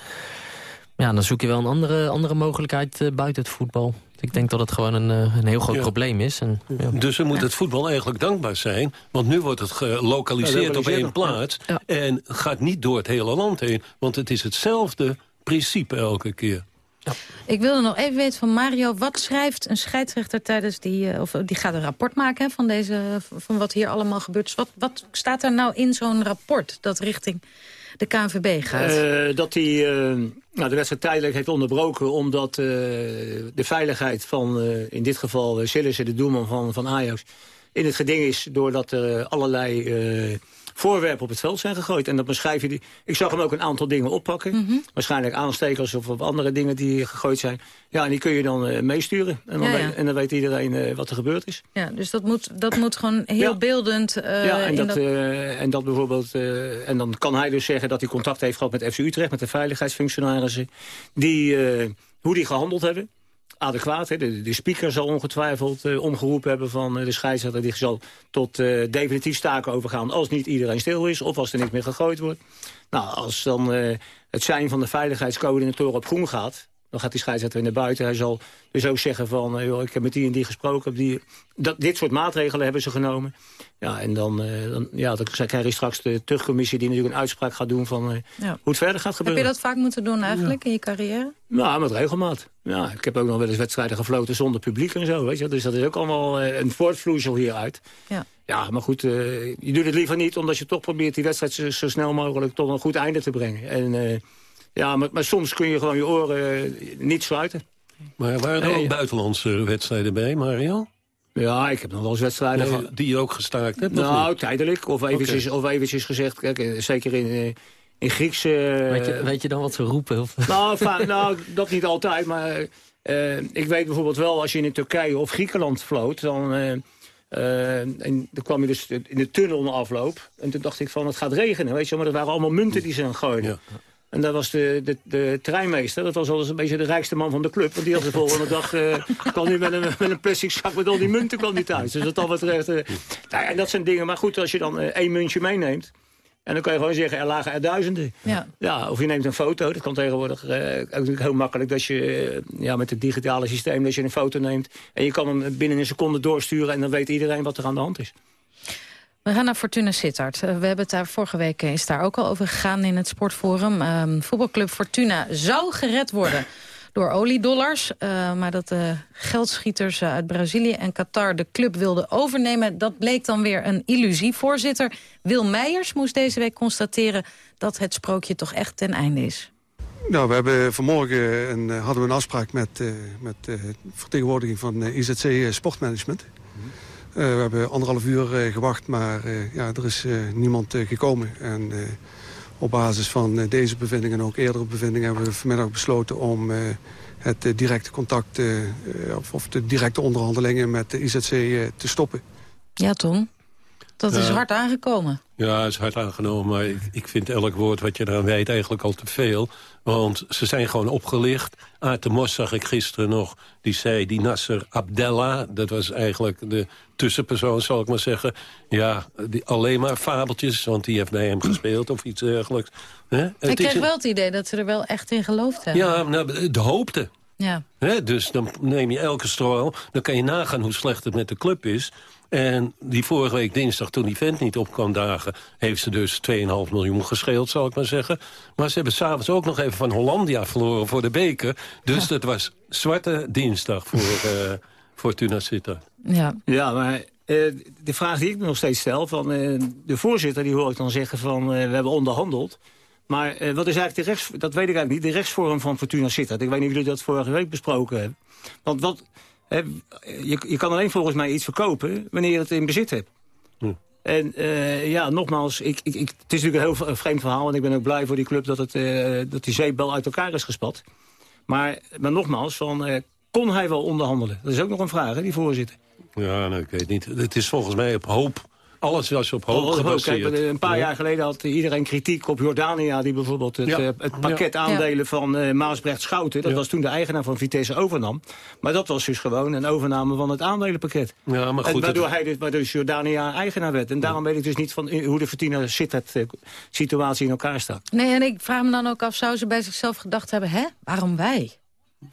Ja, dan zoek je wel een andere, andere mogelijkheid buiten het voetbal. Ik denk dat het gewoon een, eh, een heel groot Ja. probleem is. En, ja. Dus dan moet het voetbal eigenlijk dankbaar zijn. Want nu wordt het gelokaliseerd Ja, op één plaats. En gaat niet door het hele land heen. Want het is hetzelfde principe elke keer. Ik wilde nog even weten van Mario, wat schrijft een scheidsrechter tijdens die... eh, of die gaat een rapport maken hè, van, deze, van wat hier allemaal gebeurt. Dus wat, wat staat er nou in zo'n rapport dat richting de KNVB gaat? Eh, dat hij eh, nou, de wedstrijd tijdelijk heeft onderbroken... omdat eh, de veiligheid van, in dit geval, Sillissen, de doelman van, van Ajax... in het geding is doordat er allerlei voorwerpen op het veld zijn gegooid. En dat beschrijf je... Die, ik zag hem ook een aantal dingen oppakken. Waarschijnlijk aanstekers of, of andere dingen die gegooid zijn. Ja, en die kun je dan eh, meesturen. En dan, Ja, ja. Weet, en dan weet iedereen eh, wat er gebeurd is. Ja, dus dat moet, dat moet gewoon heel beeldend... eh, ja, en dat, en dat bijvoorbeeld. en dan kan hij dus zeggen dat hij contact heeft gehad met FC Utrecht, met de veiligheidsfunctionarissen. Die, hoe die gehandeld hebben. Adequaat. Hè? De, speaker zal ongetwijfeld eh, omgeroepen hebben van eh, de scheidsrechter. Die zal tot eh, definitief staken overgaan als niet iedereen stil is. Of als er niks meer gegooid wordt. Nou, als dan het zijn van de veiligheidscoördinatoren op groen gaat. Dan gaat die scheidsrechter weer naar buiten. Hij zal dus ook zeggen van, eh, joh, ik heb met die en die gesproken. Die, dat, dit soort maatregelen hebben ze genomen. Ja, en dan, eh, dan, ja, dan krijg je straks de terugcommissie... die natuurlijk een uitspraak gaat doen van eh, Ja. hoe het verder gaat Heb gebeuren. je dat vaak moeten doen eigenlijk in je carrière? Nou, met regelmaat. Ja, ik heb ook nog wel eens wedstrijden gefloten zonder publiek en zo. Weet je? Dus dat is ook allemaal een voortvloeisel hieruit. Ja. Ja, maar goed, je doet het liever niet... omdat je toch probeert die wedstrijd zo, zo snel mogelijk... tot een goed einde te brengen. En, ja, maar, maar soms kun je gewoon je oren eh, niet sluiten. Maar waren er Nee, ook ja. buitenlandse wedstrijden bij, Mario? Ja, ik heb nog wel eens wedstrijden... Nee, die je ook gestaakt hebt? Nou, niet? tijdelijk. Of eventjes, of eventjes gezegd, kijk, eh, zeker in, eh, in Griekse... weet, je, weet je dan wat ze roepen? Of? Nou, nou, dat niet altijd, maar eh, ik weet bijvoorbeeld wel... als je in Turkije of Griekenland vloot, dan... eh, eh, en dan kwam je dus in de tunnel na afloop. En toen dacht ik van, het gaat regenen, weet je. Maar dat waren allemaal munten die ze aan gooiden. En dat was de, de, de treinmeester. Dat was al een beetje de rijkste man van de club. Want die had de volgende dag... eh kwam nu met een, met een plastic zak met al die munten kwam die thuis. Dus dat al betreft... eh, nou ja, en dat zijn dingen. Maar goed, als je dan eh, één muntje meeneemt... En dan kan je gewoon zeggen, er lagen er duizenden. Ja. Ja, of je neemt een foto. Dat kan tegenwoordig eh, ook heel makkelijk. Dat je ja, met het digitale systeem dat je een foto neemt. En je kan hem binnen een seconde doorsturen. En dan weet iedereen wat er aan de hand is. We gaan naar Fortuna Sittard. Eh, We hebben het daar vorige week eh, is daar ook al over gegaan in het sportforum. Ehm, voetbalclub Fortuna zou gered worden door oliedollars. eh, maar dat de geldschieters uit Brazilië en Qatar de club wilden overnemen... dat bleek dan weer een illusie. Voorzitter Wil Meijers moest deze week constateren... dat het sprookje toch echt ten einde is. Nou, we hebben vanmorgen een, hadden we een afspraak met, met eh, vertegenwoordiging van IZC Sportmanagement. Eh, we hebben anderhalf uur eh, gewacht, maar eh, ja, er is niemand gekomen. En op basis van deze bevinding en ook eerdere bevindingen... hebben we vanmiddag besloten om het directe contact... of, de directe onderhandelingen met de IZC te stoppen. Ja, Tom. Dat is hard aangekomen. Ja, is hard aangenomen, maar ik, ik vind elk woord wat je eraan weet eigenlijk al te veel. Want ze zijn gewoon opgelicht. Aad de Mos zag ik gisteren nog, die zei, die Nasser Abdella... dat was eigenlijk de tussenpersoon, zal ik maar zeggen. Ja, die, alleen maar fabeltjes, want die heeft bij hem gespeeld of iets dergelijks. Ik Het is kreeg een- wel het idee dat ze er wel echt in geloofd hebben. Ja, nou, de hoopte. Ja. Hè, dus dan neem je elke stroom. Dan kan je nagaan hoe slecht het met de club is. En die vorige week dinsdag, toen die vent niet op kwam dagen... heeft ze dus 2,5 miljoen gescheeld, zal ik maar zeggen. Maar ze hebben s'avonds ook nog even van Hollandia verloren voor de beker. Dus dat was zwarte dinsdag voor eh Fortuna Sittard. Ja, ja maar eh, de vraag die ik me nog steeds stel... van eh, de voorzitter, die hoor ik dan zeggen van... eh, we hebben onderhandeld. Maar eh, wat is eigenlijk de rechts... dat weet ik eigenlijk niet, de rechtsvorm van Fortuna Sittard. Ik weet niet of jullie dat vorige week besproken hebben. Want wat, je, je kan alleen volgens mij iets verkopen... wanneer je het in bezit hebt. En eh, ja, nogmaals, ik, ik, ik, het is natuurlijk een heel vreemd verhaal... en ik ben ook blij voor die club dat, het, eh, dat die zeepbel uit elkaar is gespat. Maar, maar nogmaals, van, eh, kon hij wel onderhandelen? Dat is ook nog een vraag, hè, die voorzitter. Ja, nou, ik weet niet. Het is volgens mij op hoop. Alles was op hoop Oh, oh, gebaseerd. kijk, een paar Ja. jaar geleden had iedereen kritiek op Jordania... die bijvoorbeeld het, Ja. eh, het pakket Ja. aandelen van eh, Maasbrecht Schouten... dat Ja. was toen de eigenaar van Vitesse overnam. Maar dat was dus gewoon een overname van het aandelenpakket. Ja, maar En goed, waardoor het- hij dus, waardoor dus Jordania eigenaar werd. En daarom weet ik dus niet van eh, hoe de Fortuna Sittard eh, situatie in elkaar staat. Nee, en ik vraag me dan ook af, zou ze bij zichzelf gedacht hebben... hè, waarom wij?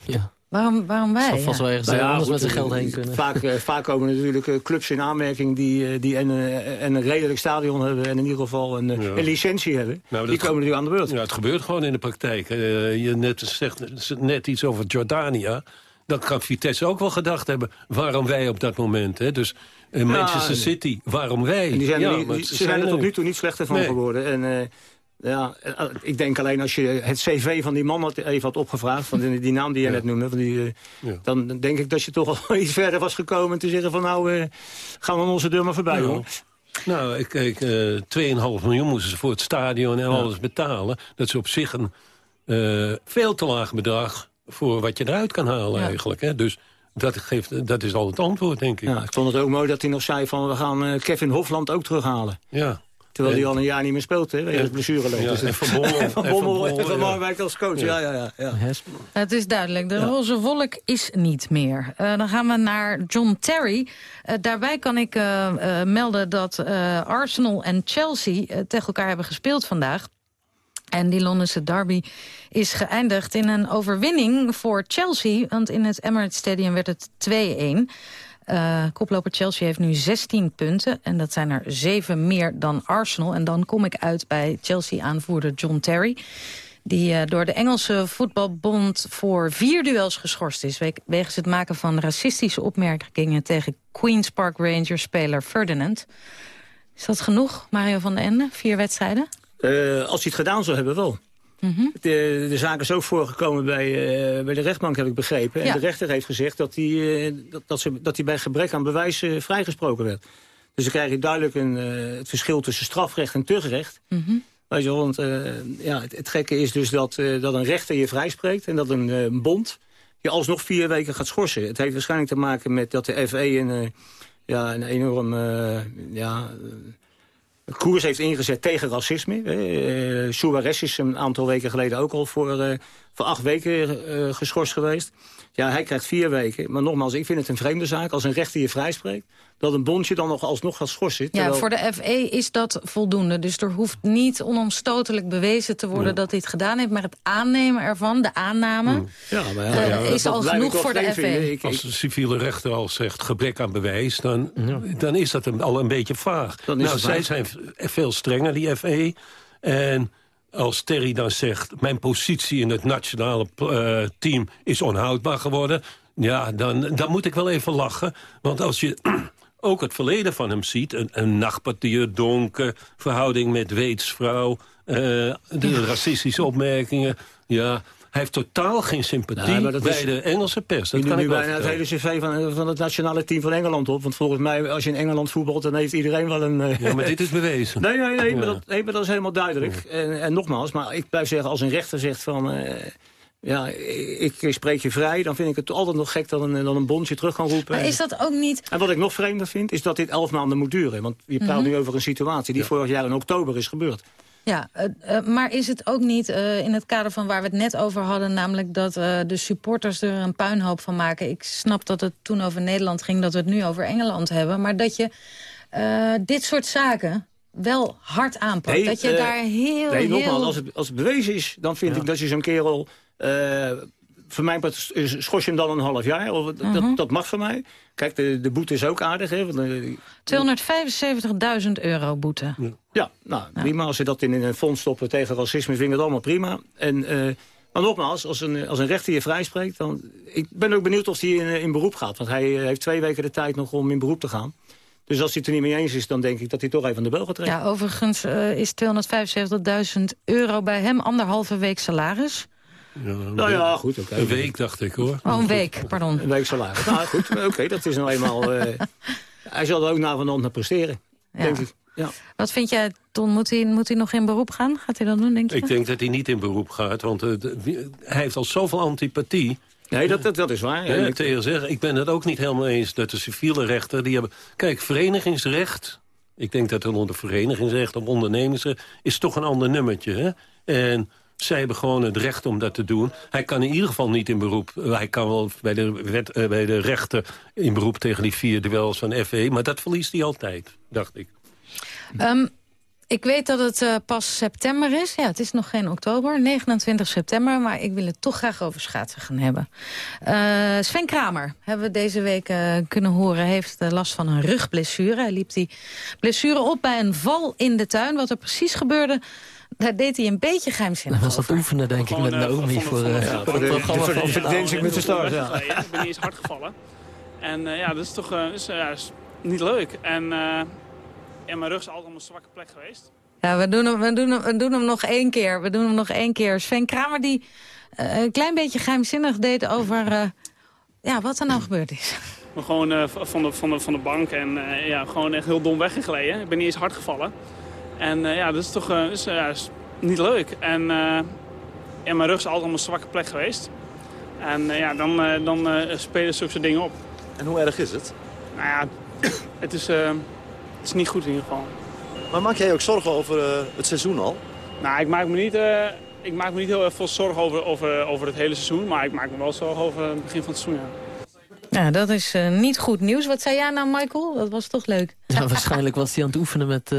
Ja. Waarom, waarom wij? Zal vast wel ergens Nou ja, anders goed, met zijn geld eh, heen kunnen. Vaak, eh, vaak komen natuurlijk eh, clubs in aanmerking die, eh, die en, eh, en een redelijk stadion hebben... en in ieder geval een, eh, Ja. een licentie hebben. Nou, die komen nu aan de beurt. Ja, het gebeurt gewoon in de praktijk. Eh, je net, zegt net iets over Jordania. Dat kan Vitesse ook wel gedacht hebben. Waarom wij op dat moment? Hè? Dus eh, Manchester City, waarom wij? En die zijn ja, niet, maar die- ze zijn er tot nu toe niet slechter van Nee. geworden. En, eh, ja, eh, ik denk alleen als je het cv van die man had, even had opgevraagd... van die, die naam die je net noemde, van die, eh, Ja. dan denk ik dat je toch al iets verder was gekomen... te zeggen van nou, eh, gaan we onze deur maar voorbij, Ja. hoor. Nou, ik kijk, eh 2,5 miljoen moesten ze voor het stadion en alles betalen. Dat is op zich een veel te laag bedrag voor wat je eruit kan halen eigenlijk. Hè? Dus dat, geeft, dat is al het antwoord, denk ik. Ja, ik vond het ook mooi dat hij nog zei van... we gaan Kevin Hofland ook terughalen. Ja. Terwijl hij al een jaar niet meer speelt, hè? Wegens En- blessure ja, en Van Bommel- en Van Bommel en. Marwijk als coach. Ja, ja, ja. ja. Het is duidelijk, de roze wolk is niet meer. Eh, dan gaan we naar John Terry. Eh, daarbij kan ik eh, melden dat eh, Arsenal en Chelsea tegen elkaar hebben gespeeld vandaag. En die Londense derby is geëindigd in een overwinning voor Chelsea. Want in het Emirates Stadium werd het 2-1. Eh, koploper Chelsea heeft nu 16 punten. En dat zijn er 7 meer dan Arsenal. En dan kom ik uit bij Chelsea-aanvoerder John Terry. Die eh, door de Engelse voetbalbond voor vier duels geschorst is... we- wegens het maken van racistische opmerkingen... tegen Queen's Park Rangers-speler Ferdinand. Is dat genoeg, Mario van den Ende? Vier wedstrijden? Eh, als hij het gedaan zou hebben, wel. Mhm. De, de zaak is ook voorgekomen bij, eh, bij de rechtbank, heb ik begrepen. En Ja. de rechter heeft gezegd dat hij, eh, dat, dat, ze, dat hij bij gebrek aan bewijs eh, vrijgesproken werd. Dus dan krijg je duidelijk een, het verschil tussen strafrecht en tuchtrecht. Mhm. Weet je want ja, het, het gekke is dus dat, dat een rechter je vrijspreekt... en dat een bond je alsnog vier weken gaat schorsen. Het heeft waarschijnlijk te maken met dat de FE een, ja, een enorm... ja, koers heeft ingezet tegen racisme. Eh, Suarez is een aantal weken geleden ook al voor, eh, voor acht weken eh, geschorst geweest. Ja, hij krijgt vier weken. Maar nogmaals, ik vind het een vreemde zaak als een rechter je vrijspreekt... dat een bondje dan nog alsnog gaat schorsen. Ja, terwijl- voor de FE is dat voldoende. Dus er hoeft niet onomstotelijk bewezen te worden dat hij het gedaan heeft. Maar het aannemen ervan, de aanname, Ja, maar eh, ja, is dat al genoeg voor de. FE. Ik- Als de civiele rechter al zegt gebrek aan bewijs, dan, dan is dat een- al een beetje vaag. Dan is nou, het zij vaag. zijn veel strenger, die FE. En als Terry dan zegt, mijn positie in het nationale eh, team is onhoudbaar geworden... ja, dan, dan moet ik wel even lachen. Want als je ook het verleden van hem ziet... een, een nachtpartier, donker, verhouding met weetsvrouw... eh, de racistische opmerkingen, ja... Hij heeft totaal geen sympathie Nee, maar dat bij is- de Engelse pers. Dat Je kan nu ik bijna het hele cv van, van het nationale team van Engeland op. Want volgens mij, als je in Engeland voetbalt, dan heeft iedereen wel een... eh, Ja, maar dit is bewezen. Nee, nee, nee, maar dat, nee, maar dat is helemaal duidelijk. En, en nogmaals, maar ik blijf zeggen, als een rechter zegt van... eh, ja, ik, ik spreek je vrij, dan vind ik het altijd nog gek dat een, dan een bondje terug kan roepen. Maar is dat ook niet... En wat ik nog vreemder vind, is dat dit elf maanden moet duren. Want je praat Mhm. nu over een situatie die vorig jaar in oktober is gebeurd. Ja, eh, eh, maar is het ook niet eh, in het kader van waar we het net over hadden... namelijk dat eh, de supporters er een puinhoop van maken. Ik snap dat het toen over Nederland ging, dat we het nu over Engeland hebben. Maar dat je eh, dit soort zaken wel hard aanpakt. Nee, dat je daar heel, Nee, nogmaals, heel... als het, als het bewezen is, dan vind ik dat je zo'n kerel... eh voor mij schors je hem dan een half jaar. Of, Mhm. dat, dat mag voor mij. Kijk, de, de boete is ook aardig. Hè, want, eh, 275.000 euro boete. Ja, nou, prima. Als ze dat in een fonds stoppen tegen racisme, vind ik het allemaal prima. En, eh, maar nogmaals, als een, als een rechter je vrijspreekt... dan, ik ben ook benieuwd of hij in, in beroep gaat. Want hij eh, heeft twee weken de tijd nog om in beroep te gaan. Dus als hij het er niet mee eens is, dan denk ik dat hij toch even aan de bel gaat trekken. Ja, overigens eh, is 275.000 euro bij hem anderhalve week salaris. Nou ja, goed, oké. Een week, dacht ik, hoor. Oh, een week, pardon. Een week salaris. nou goed, oké, dat is nou eenmaal... eh, hij zal er ook na van hand naar presteren, Ja. denk ik. Ja. Wat vind jij, Ton? Moet hij, moet hij nog in beroep gaan? Gaat hij dat doen, denk je? Ik denk dat hij niet in beroep gaat, want eh, hij heeft al zoveel antipathie. Nee, dat, dat, dat is waar. Ja, ik, tegen zeggen, ik ben het ook niet helemaal eens dat de civiele rechter... die hebben, kijk, verenigingsrecht... ik denk dat het onder verenigingsrecht of ondernemingsrecht... is toch een ander nummertje. Hè? En zij hebben gewoon het recht om dat te doen. Hij kan in ieder geval niet in beroep. Eh, Hij kan wel bij de, wet, eh, bij de rechter in beroep tegen die vier duels van FE... maar dat verliest hij altijd, dacht ik. Ehm, Ik weet dat het uh, pas september is. Ja, het is nog geen oktober, 29 september. Maar ik wil het toch graag over schaatsen gaan hebben. Sven Kramer, hebben we deze week kunnen horen... heeft last van een rugblessure. Hij liep die blessure op bij een val in de tuin. Wat er precies gebeurde... Daar deed hij een beetje geheimzinnig Dat was dat oefenen, denk ik, met Naomi. voor, voor, voor de dancing met de stars. Ja. Ik ben eens hard gevallen. En ja, dat is toch is, ja, is niet leuk. En en mijn rug is altijd op een zwakke plek geweest. Ja, we doen hem, we doen hem, we doen hem nog één keer. We doen hem nog één keer. Sven Kramer die uh, een klein beetje geheimzinnig deed over uh, ja, wat er nou gebeurd is. Gewoon uh, van, de, van, de, van de bank en ja, gewoon echt heel dom weggegleden. Ik ben niet eens hard gevallen. En ja, dat is toch is, ja, is niet leuk. En, en mijn rug is altijd een zwakke plek geweest. En ja, dan, dan spelen zulke dingen op. En hoe erg is het? Nou ja, het is... Het is niet goed in ieder geval. Maar maak jij ook zorgen over het seizoen al? Nou, ik maak me niet, ik maak me niet heel erg veel zorgen over, over, over het hele seizoen. Maar ik maak me wel zorgen over het begin van het seizoen, ja. Ja, dat is uh, niet goed nieuws. Wat zei jij nou, Michael? Dat was toch leuk? Ja, waarschijnlijk was hij aan het oefenen met,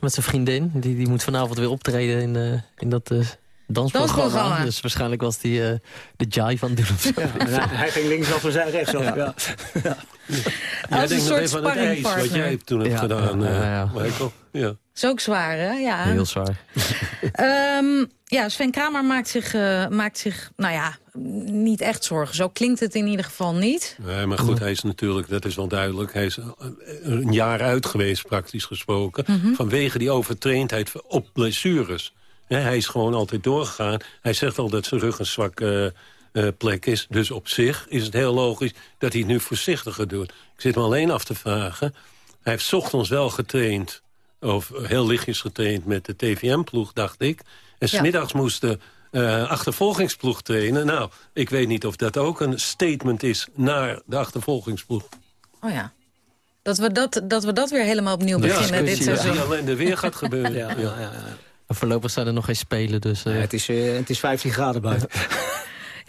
met zijn vriendin. Die, die moet vanavond weer optreden in, in dat dansprogramma. dansprogramma. Dus waarschijnlijk was hij uh, de jive van doen of zo. Ja, hij ging linksaf en zij rechtsaf. Ja. Ja. Ja. Als een soort sparringpartner. Wat jij toen hebt gedaan, Michael. Ja. Is ook zwaar, hè? Ja. Heel zwaar. um, ja, Sven Kramer maakt zich, uh, maakt zich, nou ja, niet echt zorgen. Zo klinkt het in ieder geval niet. Nee, maar goed, hij is natuurlijk, dat is wel duidelijk... hij is een jaar uit geweest, praktisch gesproken... Mm -hmm. vanwege die overtraindheid op blessures. hij is gewoon altijd doorgegaan. Hij zegt al dat zijn rug een zwakke uh, plek is. Dus op zich is het heel logisch dat hij het nu voorzichtiger doet. Ik zit me alleen af te vragen... hij heeft ochtends wel getraind... of heel lichtjes getraind met de TVM-ploeg, dacht ik... En ja. smiddags moest de uh, achtervolgingsploeg trainen. Nou, ik weet niet of dat ook een statement is naar de achtervolgingsploeg. Oh ja. Dat we dat, dat, we dat weer helemaal opnieuw beginnen dit seizoen. Ja, alleen de weer gaat gebeuren. ja, ja, ja, Voorlopig zijn er nog geen spelen, dus... Uh... het, is, uh, het is 15 graden buiten.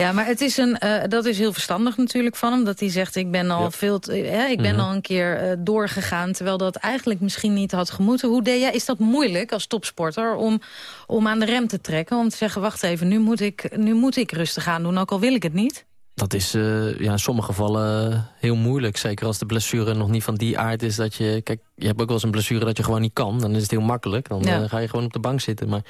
Ja, maar het is een, uh, dat is heel verstandig natuurlijk van hem. Dat hij zegt, ik ben al, ja. veel uh, ik ben mm -hmm. al een keer uh, doorgegaan... terwijl dat eigenlijk misschien niet had gemoeten. Hoe deed jij, is dat moeilijk als topsporter om, om aan de rem te trekken? Om te zeggen, wacht even, nu moet ik, nu moet ik rustig aan doen, ook al wil ik het niet? Dat is uh, ja, in sommige gevallen heel moeilijk. Zeker als de blessure nog niet van die aard is dat je... Kijk, je hebt ook wel eens een blessure dat je gewoon niet kan. Dan is het heel makkelijk. Dan ja. uh, ga je gewoon op de bank zitten. Maar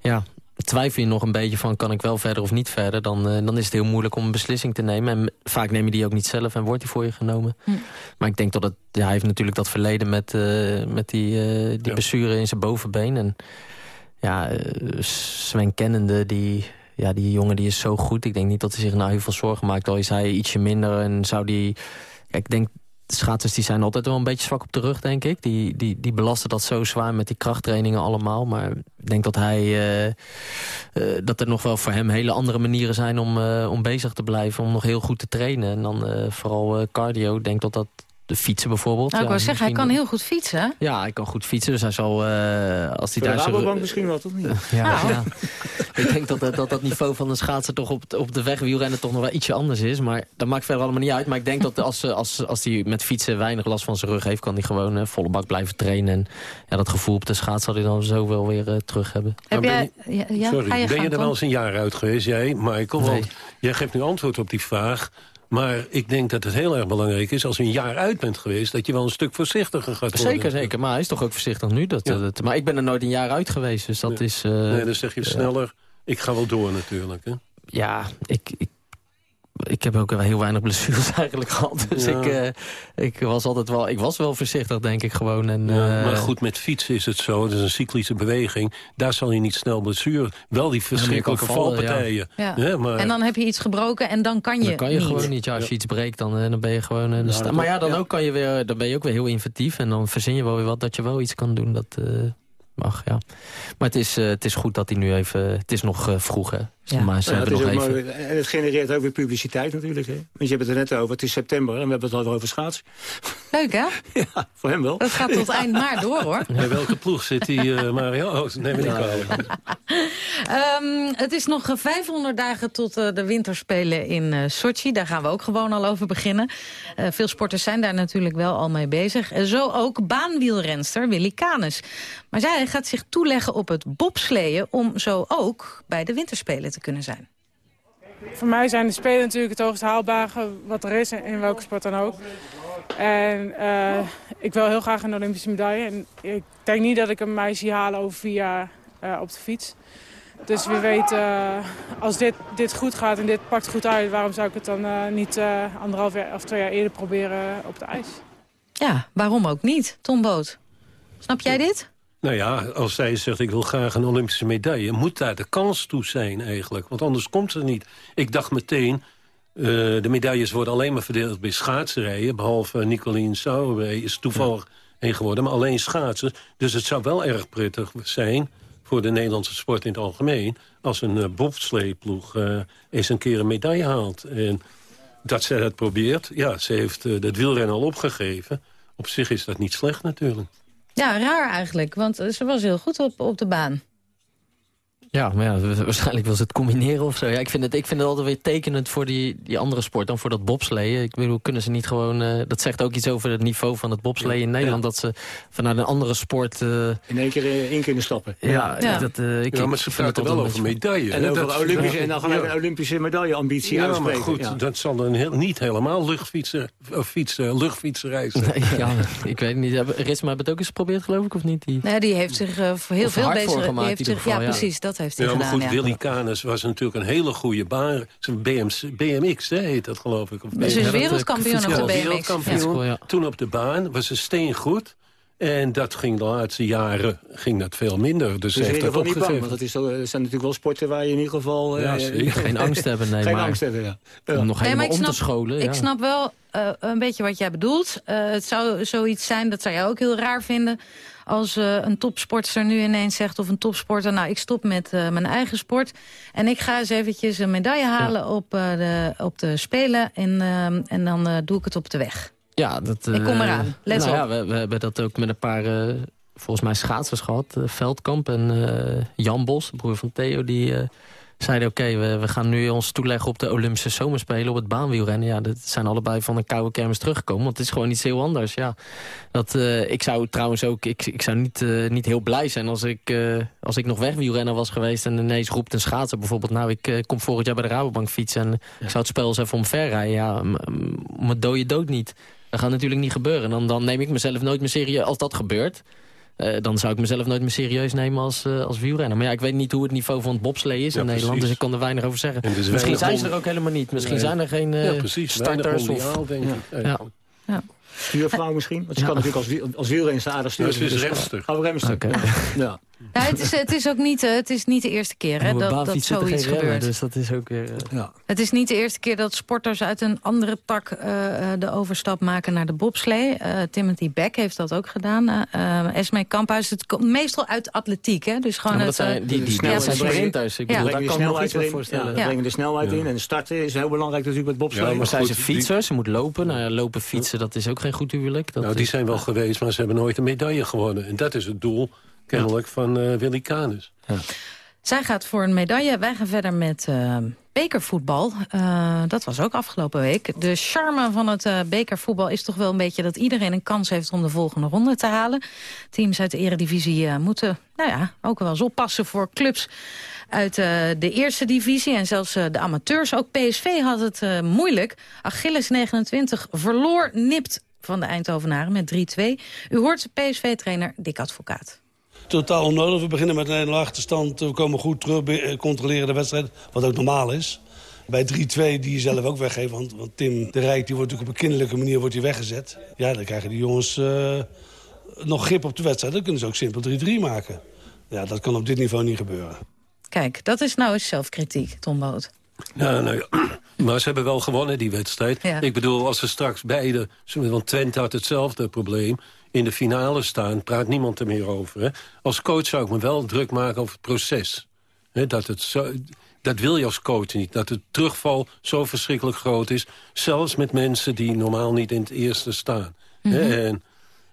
ja, twijfel je nog een beetje van... kan ik wel verder of niet verder... dan, uh, dan is het heel moeilijk om een beslissing te nemen. En vaak neem je die ook niet zelf en wordt die voor je genomen. Hm. Maar ik denk dat het... Ja, hij heeft natuurlijk dat verleden met, uh, met die, uh, die ja. blessure in zijn bovenbeen. En ja, Sven Kennende, die, ja, die jongen die is zo goed. Ik denk niet dat hij zich nou heel veel zorgen maakt. Al is hij ietsje minder en zou die... Ja, ik denk schaatsers die zijn altijd wel een beetje zwak op de rug, denk ik. Die, die, die belasten dat zo zwaar met die krachttrainingen allemaal. Maar ik denk dat hij... Uh, uh, dat er nog wel voor hem hele andere manieren zijn om, uh, om bezig te blijven. Om nog heel goed te trainen. En dan vooral cardio. Ik denk dat dat de fietsen bijvoorbeeld. Nou, ik wou ja, zeggen, hij kan heel goed fietsen. Ja, hij kan goed fietsen. Dus hij zal, uh, als hij daar... De misschien wel, toch niet? ja, nou. ja, ik denk dat, dat dat niveau van de schaatser toch op, op de weg wielrennen toch nog wel ietsje anders is. Maar dat maakt verder allemaal niet uit. Maar ik denk dat als, als, als hij met fietsen weinig last van zijn rug heeft... kan hij gewoon uh, volle bak blijven trainen. En ja, dat gevoel op de schaats zal hij dan zo wel weer uh, terug hebben. Heb jij, ja, ja, sorry, je ben je er wel eens een jaar uit geweest, jij, Michael? Nee. Want jij geeft nu antwoord op die vraag... Maar ik denk dat het heel erg belangrijk is... als je een jaar uit bent geweest... dat je wel een stuk voorzichtiger gaat worden. Zeker, zeker. Maar hij is toch ook voorzichtig nu. Dat, ja. dat, maar ik ben er nooit een jaar uit geweest. Dus dat nee. is... Uh, nee, dan zeg je sneller... ik ga wel door natuurlijk. Hè? Ja, ik, ik ik heb ook heel weinig blessures eigenlijk gehad. Dus ja. ik, uh, ik was altijd wel, ik was wel voorzichtig, denk ik gewoon. En, ja, uh, maar goed, met fietsen is het zo. Het is een cyclische beweging. Daar zal je niet snel blessure. Wel die verschrikkelijke valpartijen. Ja. Ja. maar... En dan heb je iets gebroken en dan kan je Dan kan je niet. gewoon niet. Ja, als je iets breekt, dan, dan ben je gewoon... Uh, dan maar ja, dan ook kan je weer, dan ben je ook weer heel inventief. En dan verzin je wel weer wat dat je wel iets kan doen. Dat mag, ja. Maar het is, het is goed dat hij nu even... Het is nog vroeg, hè. Ja. Maar ze Ja, hebben het is nog ook even... mooi. en het genereert ook weer publiciteit natuurlijk. Hè? Want je hebt het er net over, het is september en we hebben het al over schaats. Leuk, hè? Ja, voor hem wel. Dat gaat tot eind maart door, hoor. Bij welke ploeg zit die, eh, Mario? Oh, neem me niet kwalijk. Ehm, het is nog eh, 500 dagen tot eh, de winterspelen in eh, Sochi. Daar gaan we ook gewoon al over beginnen. Eh, veel sporters zijn daar natuurlijk wel al mee bezig. Eh, zo ook baanwielrenster Willy Canes. Maar zij gaat zich toeleggen op het bobsleeën... om zo ook bij de winterspelen te kunnen zijn. Voor mij zijn de Spelen natuurlijk het hoogst haalbare wat er is, in welke sport dan ook. En eh, ik wil heel graag een Olympische medaille. En ik denk niet dat ik een mij zie halen over vier jaar eh, op de fiets. Dus wie weet, eh, als dit, dit goed gaat en dit pakt goed uit... waarom zou ik het dan eh, niet eh, anderhalf jaar of twee jaar eerder proberen op de ijs? Ja, waarom ook niet, Tom Boot? Snap jij dit? Nou ja, als zij zegt ik wil graag een Olympische medaille... moet daar de kans toe zijn eigenlijk. Want anders komt ze niet. Ik dacht meteen, eh, de medailles worden alleen maar verdeeld bij schaatsrijden... behalve Nicolien Sauerwey is toevallig heen geworden. Maar alleen schaatsen. Dus het zou wel erg prettig zijn voor de Nederlandse sport in het algemeen... als een uh, bobsleeploeg eh, eens een keer een medaille haalt. En dat zij dat probeert, ja, ze heeft uh, het wielrennen al opgegeven. Op zich is dat niet slecht natuurlijk. Ja, raar eigenlijk, want ze was heel goed op, op de baan. Ja, maar ja, waarschijnlijk wil ze het combineren of zo. Ja, ik, vind het, ik vind het altijd weer tekenend voor die, die andere sport dan voor dat bobsleeën. Ik bedoel, kunnen ze niet gewoon... Uh, dat zegt ook iets over het niveau van het bobsleeën in Nederland. Ja. Dat ze vanuit een andere sport... Uh, in één keer in kunnen stappen. Ja, ja. Dat, uh, ik, ja maar ze praten wel over medaille. En, over dat, Olympische, en dan gaan we een Olympische medailleambitie ja, uitspreken. maar goed, ja. dat zal dan heel, niet helemaal luchtfietsen, of fietsen, luchtfietsenreis zijn. Nee, ja, ik weet niet. Risma heeft het ook eens geprobeerd, geloof ik, of niet? Die... Nee, die heeft zich heel veel bezig... Gemaakt, heeft zich, ja, precies, dat heeft hij ja, gedaan. Maar goed, Willy Canes was natuurlijk een hele goede baan. BMX, BMX hè, heet dat geloof ik. Of dus is wereldkampioen op de BMX. Wereldkampioen. Ja. Toen op de baan was ze steengoed. En dat ging de laatste jaren ging dat veel minder. Dus, dus heeft dat niet bang, want dat is, zijn natuurlijk wel sporten waar je in ieder geval... Ja, uh, geen angst hebben, nee. Geen maar angst hebben, ja. ja. Om nog nee, helemaal om snap, te scholen. Ik snap wel uh, een beetje wat jij bedoelt. Uh, het zou zoiets zijn, dat zou jij ook heel raar vinden... als uh, een topsporter nu ineens zegt, of een topsporter... nou, ik stop met uh, mijn eigen sport... en ik ga eens eventjes een medaille halen ja. op, uh, de, op de Spelen... en, en dan doe ik het op de weg. Ja, dat, ik kom eraan, let nou, op. Ja, we, we, hebben dat ook met een paar, volgens mij, schaatsers gehad. Veldkamp en Jan Bos, de broer van Theo... die zeiden, oké, okay, we, we, gaan nu ons toeleggen op de Olympische Zomerspelen... op het baanwielrennen. Ja, dat zijn allebei van een koude kermis teruggekomen. Want het is gewoon iets heel anders, ja. Dat, uh, ik zou trouwens ook... Ik, ik zou niet, uh, niet heel blij zijn als ik, uh, als ik nog wegwielrenner was geweest... en ineens roept een schaatser bijvoorbeeld... nou, ik kom volgend jaar bij de Rabobank fietsen... en ja. ik zou het spel eens even omverrijden. Ja, mijn dode dood niet. Dat gaat natuurlijk niet gebeuren. Dan, dan neem ik mezelf nooit meer serieus als dat gebeurt... Uh, dan zou ik mezelf nooit meer serieus nemen als, uh, als wielrenner. Maar ja, ik weet niet hoe het niveau van het bobslee is ja, in Nederland. Dus ik kan er weinig over zeggen. Dus Misschien zijn ze er ook helemaal niet. Misschien nee. zijn er geen uh, ja, precies. starters. Mondiaal, of, denk ik. Ja. Ja. Stuurvrouw misschien? Want ze kan natuurlijk als, als wielrenster aardig sturen. Ze is dus remster. Oh, remster. Okay. Ja. Ja, het, is, het is ook niet, het is niet de eerste keer hè, dat, dat zoiets gebeurt. Remmen, dus dat is ook weer... Ja. Het is niet de eerste keer dat sporters uit een andere tak uh, de overstap maken naar de bobslee. Uh, Timothy Beck heeft dat ook gedaan. Uh, Esme Kamphuis, het komt meestal uit atletiek. Hè? Dus gewoon ja, het, zijn, die, die, die ja, zijn sprinters. Ik bedoel, ja. daar kan ik me iets bij voorstellen. Ja, brengen de snelheid in. En starten is heel belangrijk natuurlijk met bobslee. Ja, maar zijn ze fietsers? Ze moeten lopen. Nou, lopen, fietsen, dat is ook geen goed huwelijk. Dat nou, die zijn wel geweest, maar ze hebben nooit een medaille gewonnen. En dat is het doel kennelijk van uh, Willy Canes. Ja. Zij gaat voor een medaille. Wij gaan verder met uh, bekervoetbal. Uh, dat was ook afgelopen week. De charme van het bekervoetbal is toch wel een beetje... dat iedereen een kans heeft om de volgende ronde te halen. Teams uit de eredivisie moeten nou ja, ook wel eens oppassen voor clubs uit de eerste divisie en zelfs de amateurs. Ook PSV had het moeilijk. Achilles 29 verloor nipt van de Eindhovenaren met 3-2. U hoort PSV-trainer Dick Advocaat totaal onnodig. We beginnen met een 1 achterstand. We komen goed terug, controleren de wedstrijd, wat ook normaal is. Bij 3-2 die je zelf ook weggeeft, want, want, Tim de Rijk die wordt natuurlijk op een kinderlijke manier wordt hij weggezet. Ja, dan krijgen die jongens uh, nog grip op de wedstrijd. Dan kunnen ze ook simpel 3-3 maken. Ja, dat kan op dit niveau niet gebeuren. Kijk, dat is nou eens zelfkritiek, Tom Boot. Nou ja, maar ze hebben wel gewonnen die wedstrijd. Ja. Ik bedoel, als ze straks beide... Want Twente had hetzelfde probleem in de finale staan, praat niemand er meer over. Hè? Als coach zou ik me wel druk maken over het proces. Hè, dat het zo, Dat wil je als coach niet. Dat de terugval zo verschrikkelijk groot is. Zelfs met mensen die normaal niet in het eerste staan. Hè, Mhm. En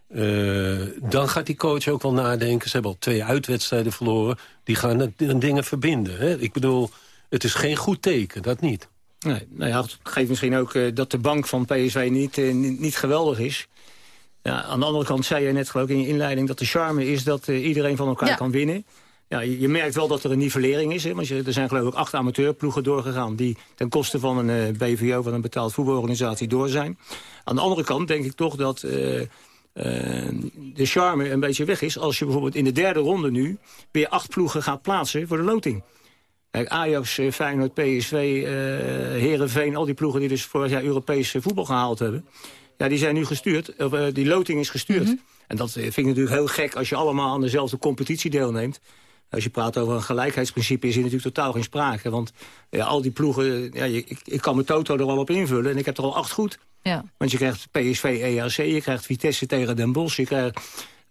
eh, dan gaat die coach ook wel nadenken. Ze hebben al twee uitwedstrijden verloren. Die gaan het- dingen verbinden. Hè. Ik bedoel, het is geen goed teken, dat niet. Nee, nou ja, het geeft misschien ook eh, dat de bank van PSV niet, eh, niet, niet geweldig is. Ja, aan de andere kant zei je net geloof ik in je inleiding... dat de charme is dat eh, iedereen van elkaar Ja. kan winnen. Ja, je, je merkt wel dat er een nivellering is. Hè, want je, er zijn geloof ik acht amateurploegen doorgegaan... die ten koste van een eh, BVO, van een betaald voetbalorganisatie, door zijn. Aan de andere kant denk ik toch dat... eh, eh, de charme een beetje weg is... als je bijvoorbeeld in de derde ronde nu... weer acht ploegen gaat plaatsen voor de loting. Kijk, Ajax, eh, Feyenoord, PSV, eh Herenveen, al die ploegen die dus vorig jaar Europees eh, voetbal gehaald hebben. Ja, die zijn nu gestuurd, of, eh, die loting is gestuurd. En dat eh, vind ik natuurlijk heel gek als je allemaal aan dezelfde competitie deelneemt. Als je praat over een gelijkheidsprincipe is hier natuurlijk totaal geen sprake. Want ja, al die ploegen, ja, ik, ik kan mijn toto er al op invullen en ik heb er al acht goed. Ja. Want je krijgt PSV EAC, je krijgt Vitesse tegen Den Bosch, je krijgt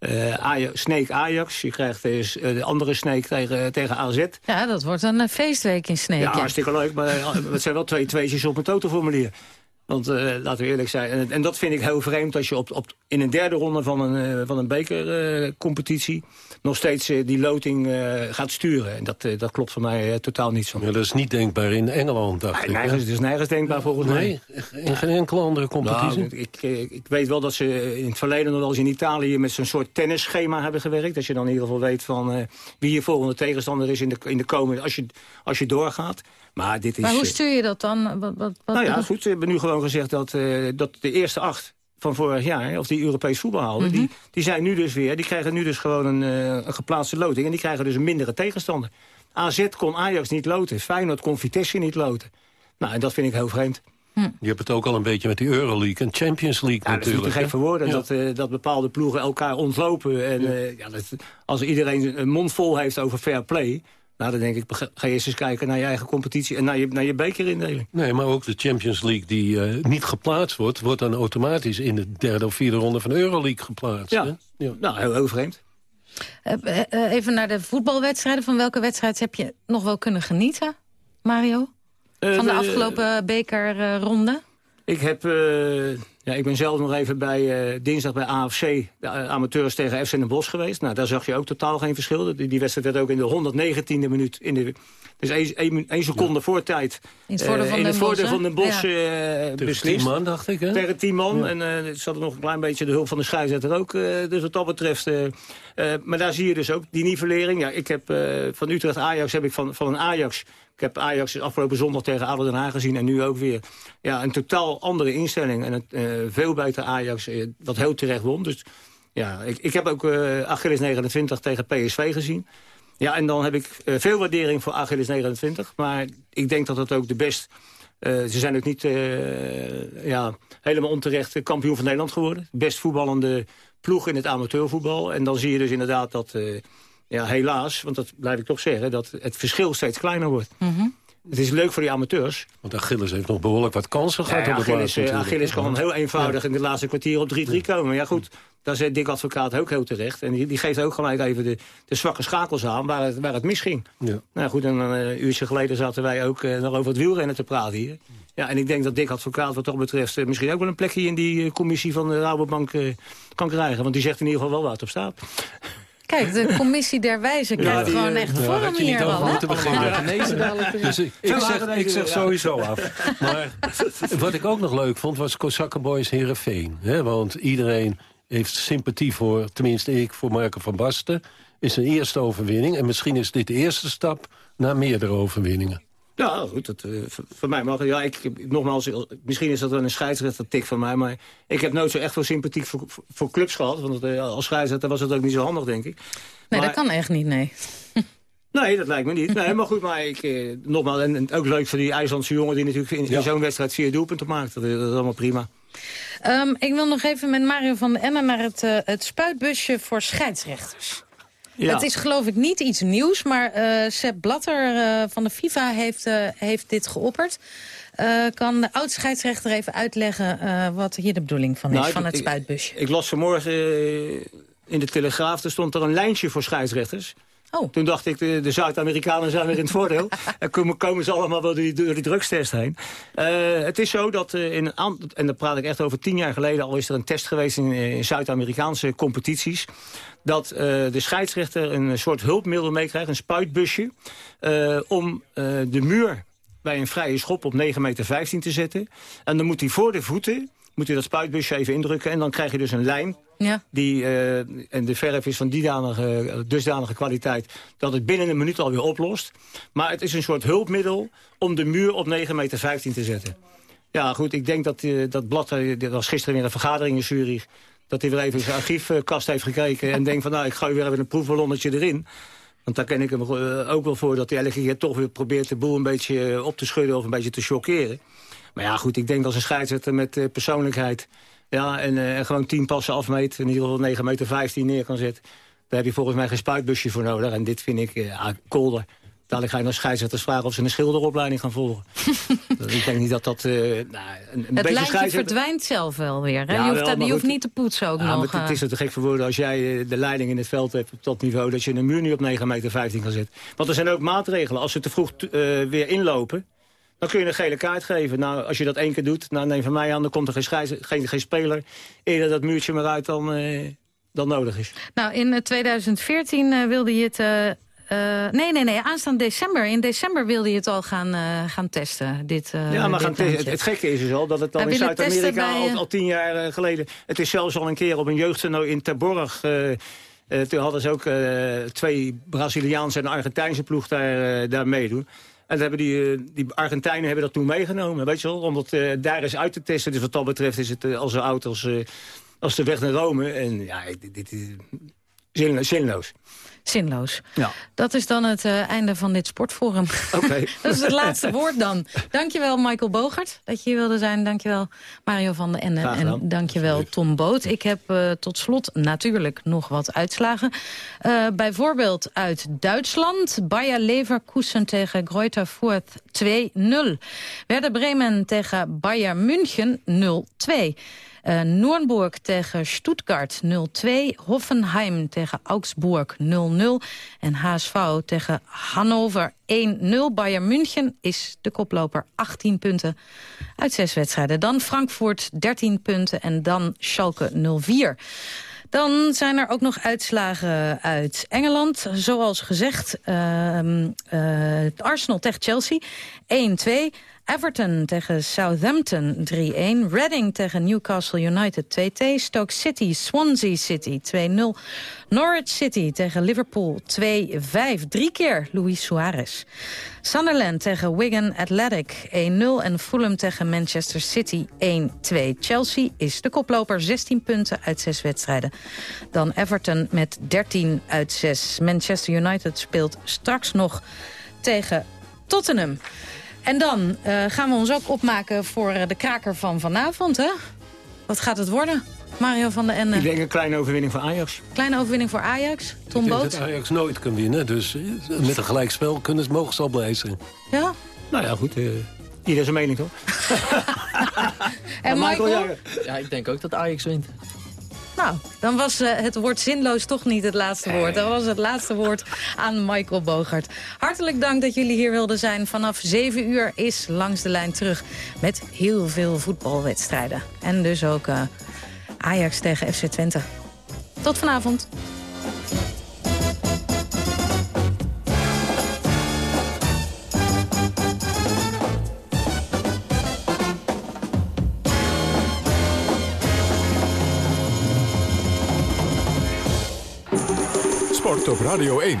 eh Ajax, Sneek Ajax, je krijgt eh, eh, de andere Sneek tegen, tegen AZ. Ja, dat wordt een eh, feestweek in Sneek. Ja, ja. hartstikke leuk, maar eh, het zijn wel twee tweetjes op een totoformulier. Want eh, laten we eerlijk zijn, en, en dat vind ik heel vreemd... als je op, op, in een derde ronde van een, eh, van een bekercompetitie... nog steeds eh, die loting eh, gaat sturen. En dat, eh, dat klopt voor mij eh, totaal niet zo. Ja, dat is niet denkbaar in Engeland, dacht ik. Nergens, het is nergens denkbaar volgens Nee, mij. in geen enkele andere competitie. Nou, ik, ik, ik weet wel dat ze in het verleden nog wel eens in Italië... met zo'n soort tennisschema hebben gewerkt. Dat je dan in ieder geval weet van eh, wie je volgende tegenstander is in de, in de komende... Als je, als je doorgaat. Maar dit is... Maar hoe stuur je dat dan? Wat, wat, wat nou ja, goed. Ze hebben nu gewoon gezegd dat, eh, dat de eerste acht van vorig jaar, of die Europees voetbal haalden, Mhm. die, die zijn nu dus weer, die krijgen nu dus gewoon een, eh, een geplaatste loting. En die krijgen dus een mindere tegenstander. AZ kon Ajax niet loten. Feyenoord kon Vitesse niet loten. Nou, en dat vind ik heel vreemd. Je hebt het ook al een beetje met die Euroleague en Champions League Ja, dat is natuurlijk. niet te gek voor woorden. Ja. Dat, eh, dat bepaalde ploegen elkaar ontlopen. En eh, ja, dat, als iedereen een mond vol heeft over fair play... nou, dan denk ik, ga je eerst eens kijken naar je eigen competitie... en naar je, naar je bekerindeling. Nee, maar ook de Champions League die eh, niet geplaatst wordt... wordt dan automatisch in de derde of vierde ronde van de Euroleague geplaatst. Ja. hè? Nou, heel, heel vreemd. Eh, eh, even naar de voetbalwedstrijden. Van welke wedstrijd heb je nog wel kunnen genieten, Mario? Van de de- afgelopen bekerronde? Ik, heb, eh, ja, ik ben zelf nog even bij, eh, dinsdag bij AFC, de eh, amateurs tegen FC Den Bosch geweest. Nou, daar zag je ook totaal geen verschil. Die, die wedstrijd werd ook in de 119e minuut, in de, dus één, één, één seconde voor tijd, In het voordeel eh, van in het voordeel van hè? Den Bosch Ja. eh, Tegen beslist. tien man, dacht ik, hè? Tegen tien man. Ja. En eh er zat er nog een klein beetje de hulp van de scheidsrechter ook. eh, dus wat dat betreft. maar daar zie je dus ook die nivellering. Ja, ik heb eh, van Utrecht Ajax heb ik van, van een Ajax. Ik heb Ajax afgelopen zondag tegen ADO Den Haag gezien. En nu ook weer. Ja, een totaal andere instelling. En het, eh, veel buiten Ajax. eh, wat heel terecht won. Dus ja, ik, ik heb ook eh Achilles 29 tegen PSV gezien. Ja, en dan heb ik eh, veel waardering voor Achilles 29. Maar ik denk dat het ook de best... eh, ze zijn ook niet eh, ja, helemaal onterecht kampioen van Nederland geworden. Best voetballende ploeg in het amateurvoetbal. En dan zie je dus inderdaad dat, eh, ja, helaas, want dat blijf ik toch zeggen... dat het verschil steeds kleiner wordt. Mhm. Het is leuk voor die amateurs. Want Achilles heeft nog behoorlijk wat kansen gehad Ja, op het Achilles. Achilles kan heel eenvoudig in de laatste kwartier op 3-3 komen. Maar ja goed, daar zit Dick Advocaat ook heel terecht. En die, die geeft ook gelijk even de, de zwakke schakels aan waar het, waar het misging. Ja. Nou goed, en eh, een uurtje geleden zaten wij ook eh, nog over het wielrennen te praten hier. Ja, en ik denk dat Dick Advocaat wat dat betreft... eh, misschien ook wel een plekje in die commissie van de Rabobank kan krijgen. Want die zegt in ieder geval wel waar het op staat. Kijk, de commissie der wijzen krijgt die, gewoon echt Ja, vorm had je niet hier over al. hè? moeten beginnen. Ja. Genezen dadelijk. Dus ik, ik zeg, ik zeg sowieso af. Maar wat ik ook nog leuk vond, was Kozakken Boys Heerenveen. Hè? Want iedereen heeft sympathie voor, tenminste ik, voor Marco van Basten. Is zijn eerste overwinning. En misschien is dit de eerste stap naar meerdere overwinningen. Ja, goed. Dat, eh, mij mag. Ja, ik, nogmaals, eh, misschien is dat wel een scheidsrechter-tik van mij. Maar ik heb nooit zo echt veel sympathiek voor, voor, clubs gehad. Want het, eh, als scheidsrechter was het ook niet zo handig, denk ik. Nee, Maar- dat kan echt niet, nee. Nee, dat lijkt me niet. Nee, maar goed, maar ik, eh, nogmaals, en, en ook leuk voor die IJslandse jongen... die natuurlijk in, in zo'n wedstrijd vier doelpunten maakt. Dat, is- dat is allemaal prima. Ehm, ik wil nog even met Mario van den Emmen naar het, eh, het spuitbusje voor scheidsrechters. Ja. Het is geloof ik niet iets nieuws, maar eh Sepp Blatter eh, van de FIFA heeft, heeft dit geopperd. Kan de oud-scheidsrechter even uitleggen wat hier de bedoeling van is, Nou, ik- van het ik- spuitbusje? Ik las vanmorgen in de Telegraaf, er stond er een lijntje voor scheidsrechters. Oh. Toen dacht ik, de, de Zuid-Amerikanen zijn weer in het voordeel. en komen, komen ze allemaal wel door die, door die drugstest heen. Uh, het is zo dat uh, in een en daar praat ik echt over tien jaar geleden... al is er een test geweest in, in Zuid-Amerikaanse competities... dat uh, de scheidsrechter een soort hulpmiddel meekrijgt, een spuitbusje... om de muur bij een vrije schop op 9,15 meter te zetten. En dan moet hij voor de voeten moet je dat spuitbusje even indrukken. En dan krijg je dus een lijn. Ja. Die, uh, en de verf is van die danige, dusdanige kwaliteit... dat het binnen een minuut alweer oplost. Maar het is een soort hulpmiddel om de muur op 9,15 meter te zetten. Ja, goed, ik denk dat uh, dat blad... Uh, er was gisteren weer een vergadering in Zurich... dat hij weer even zijn archiefkast heeft gekeken... en denkt van, nou, ik ga weer even een proefballonnetje erin... Want daar ken ik hem ook wel voor dat hij elke keer toch weer probeert de boel een beetje op te schudden of een beetje te chockeren. Maar ja, goed, ik denk als een scheidsrechter met uh, persoonlijkheid... Ja, en uh, gewoon tien passen afmeet, in ieder geval 9 meter 15 neer kan zetten... daar heb je volgens mij geen spuitbusje voor nodig. En dit vind ik uh, kolder. Dadelijk ga je nog scheidsrechters vragen of ze een schilderopleiding gaan volgen. ik denk niet dat dat... Uh, nou, een, een het lijntje verdwijnt zelf wel weer. Hè? Ja, je hoeft, wel, dat, je hoeft niet te poetsen ook ja, nog. Het, het is te gek voor woorden als jij de leiding in het veld hebt op dat niveau... dat je een muur niet op 9 meter 15 kan zetten. Want er zijn ook maatregelen. Als ze te vroeg weer inlopen dan kun je een gele kaart geven. Nou, als je dat één keer doet, nou, neem van mij aan... dan komt er geen, scheids, geen, geen speler eerder dat muurtje maar uit dan, uh, dan nodig is. Nou, in 2014 uh, wilde je het... Uh, nee, nee, nee, aanstaande december. In december wilde je het al gaan, gaan testen, dit Ja, maar dit gaan het, het gekke is dus al dat het dan in Zuid-Amerika al, al, tien jaar geleden... Het is zelfs al een keer op een jeugdtoernooi in Terborg... toen hadden ze ook twee Braziliaanse en Argentijnse ploeg daar, daar meedoen. En hebben die, die Argentijnen hebben dat toen meegenomen, weet je wel. Om dat uh, daar eens uit te testen. Dus wat dat betreft is het uh, al zo oud als, als de weg naar Rome. En ja, dit, dit is zinloos. Zinloos. Ja. Dat is dan het uh, einde van dit sportforum. Okay. dat is het laatste woord dan. Dankjewel Michael Bogert dat je hier wilde zijn. Dankjewel Mario van den Ende. En dankjewel Tom Boot. Ik heb uh, tot slot natuurlijk nog wat uitslagen. Uh, bijvoorbeeld uit Duitsland. Bayer Leverkusen tegen Greuther Fürth 2-0. Werder Bremen tegen Bayern München 0-2. Uh, Noornburg tegen Stuttgart 0-2. Hoffenheim tegen Augsburg 0-0. En HSV tegen Hannover 1-0. Bayern München is de koploper 18 punten uit zes wedstrijden. Dan Frankfurt 13 punten en dan Schalke 0-4. Dan zijn er ook nog uitslagen uit Engeland. Zoals gezegd, uh, uh, Arsenal tegen Chelsea 1-2. Everton tegen Southampton 3-1. Reading tegen Newcastle United 2-2. Stoke City, Swansea City 2-0. Norwich City tegen Liverpool 2-5. Drie keer Luis Suarez. Sunderland tegen Wigan Athletic 1-0. En Fulham tegen Manchester City 1-2. Chelsea is de koploper 16 punten uit 6 wedstrijden. Dan Everton met 13 uit 6. Manchester United speelt straks nog tegen Tottenham. En dan uh, gaan we ons ook opmaken voor de kraker van vanavond. Hè? Wat gaat het worden, Mario van der Ende? Ik denk een kleine overwinning voor Ajax. Kleine overwinning voor Ajax, Tom Boot? dat Ajax nooit kan winnen, dus met een gelijkspel kunnen ze mogen ze al blij zijn. Ja? Nou ja, goed. Uh, ieder zijn mening, toch? en Michael? Ja, ik denk ook dat Ajax wint. Nou, dan was uh, het woord zinloos toch niet het laatste woord. Dan was het laatste woord aan Michael Bogart. Hartelijk dank dat jullie hier wilden zijn. Vanaf 7 uur is Langs de Lijn terug met heel veel voetbalwedstrijden. En dus ook uh, Ajax tegen FC Twente. Tot vanavond. Sport op Radio 1.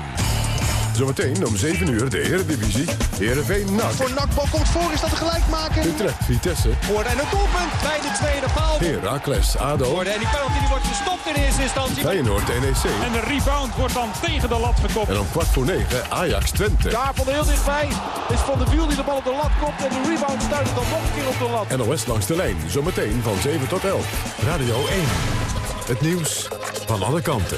Zometeen om 7 uur de Eredivisie. Heerenveen NAC. Voor NAC bal komt voor, is dat een gelijk maken? Utrecht Vitesse. Voor en een doelpunt bij de tweede paal. Heracles ADO. Voor en die penalty die wordt gestopt in eerste instantie. Feyenoord NEC. En de rebound wordt dan tegen de lat gekopt. En om kwart voor 9 Ajax Twente. Daar van heel dichtbij is Van de Wiel die de bal op de lat komt. En de rebound duidelijk dan nog een keer op de lat. NOS langs de lijn, zometeen van 7 tot 11. Radio 1. Het nieuws van alle kanten.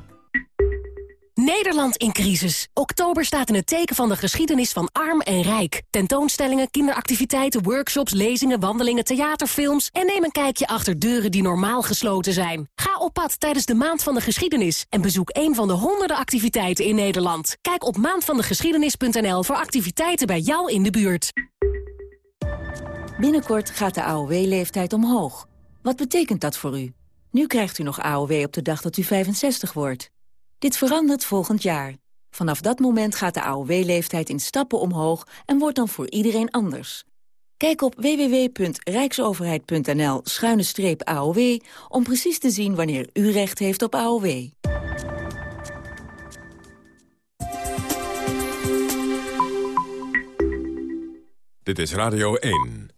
Nederland in crisis. Oktober staat in het teken van de geschiedenis van arm en rijk. Tentoonstellingen, kinderactiviteiten, workshops, lezingen, wandelingen, theaterfilms... en neem een kijkje achter deuren die normaal gesloten zijn. Ga op pad tijdens de Maand van de Geschiedenis... en bezoek een van de honderden activiteiten in Nederland. Kijk op maandvandegeschiedenis.nl voor activiteiten bij jou in de buurt. Binnenkort gaat de AOW-leeftijd omhoog. Wat betekent dat voor u? Nu krijgt u nog AOW op de dag dat u 65 wordt. Dit verandert volgend jaar. Vanaf dat moment gaat de AOW-leeftijd in stappen omhoog en wordt dan voor iedereen anders. Kijk op www.rijksoverheid.nl-aow om precies te zien wanneer u recht heeft op AOW. Dit is Radio 1.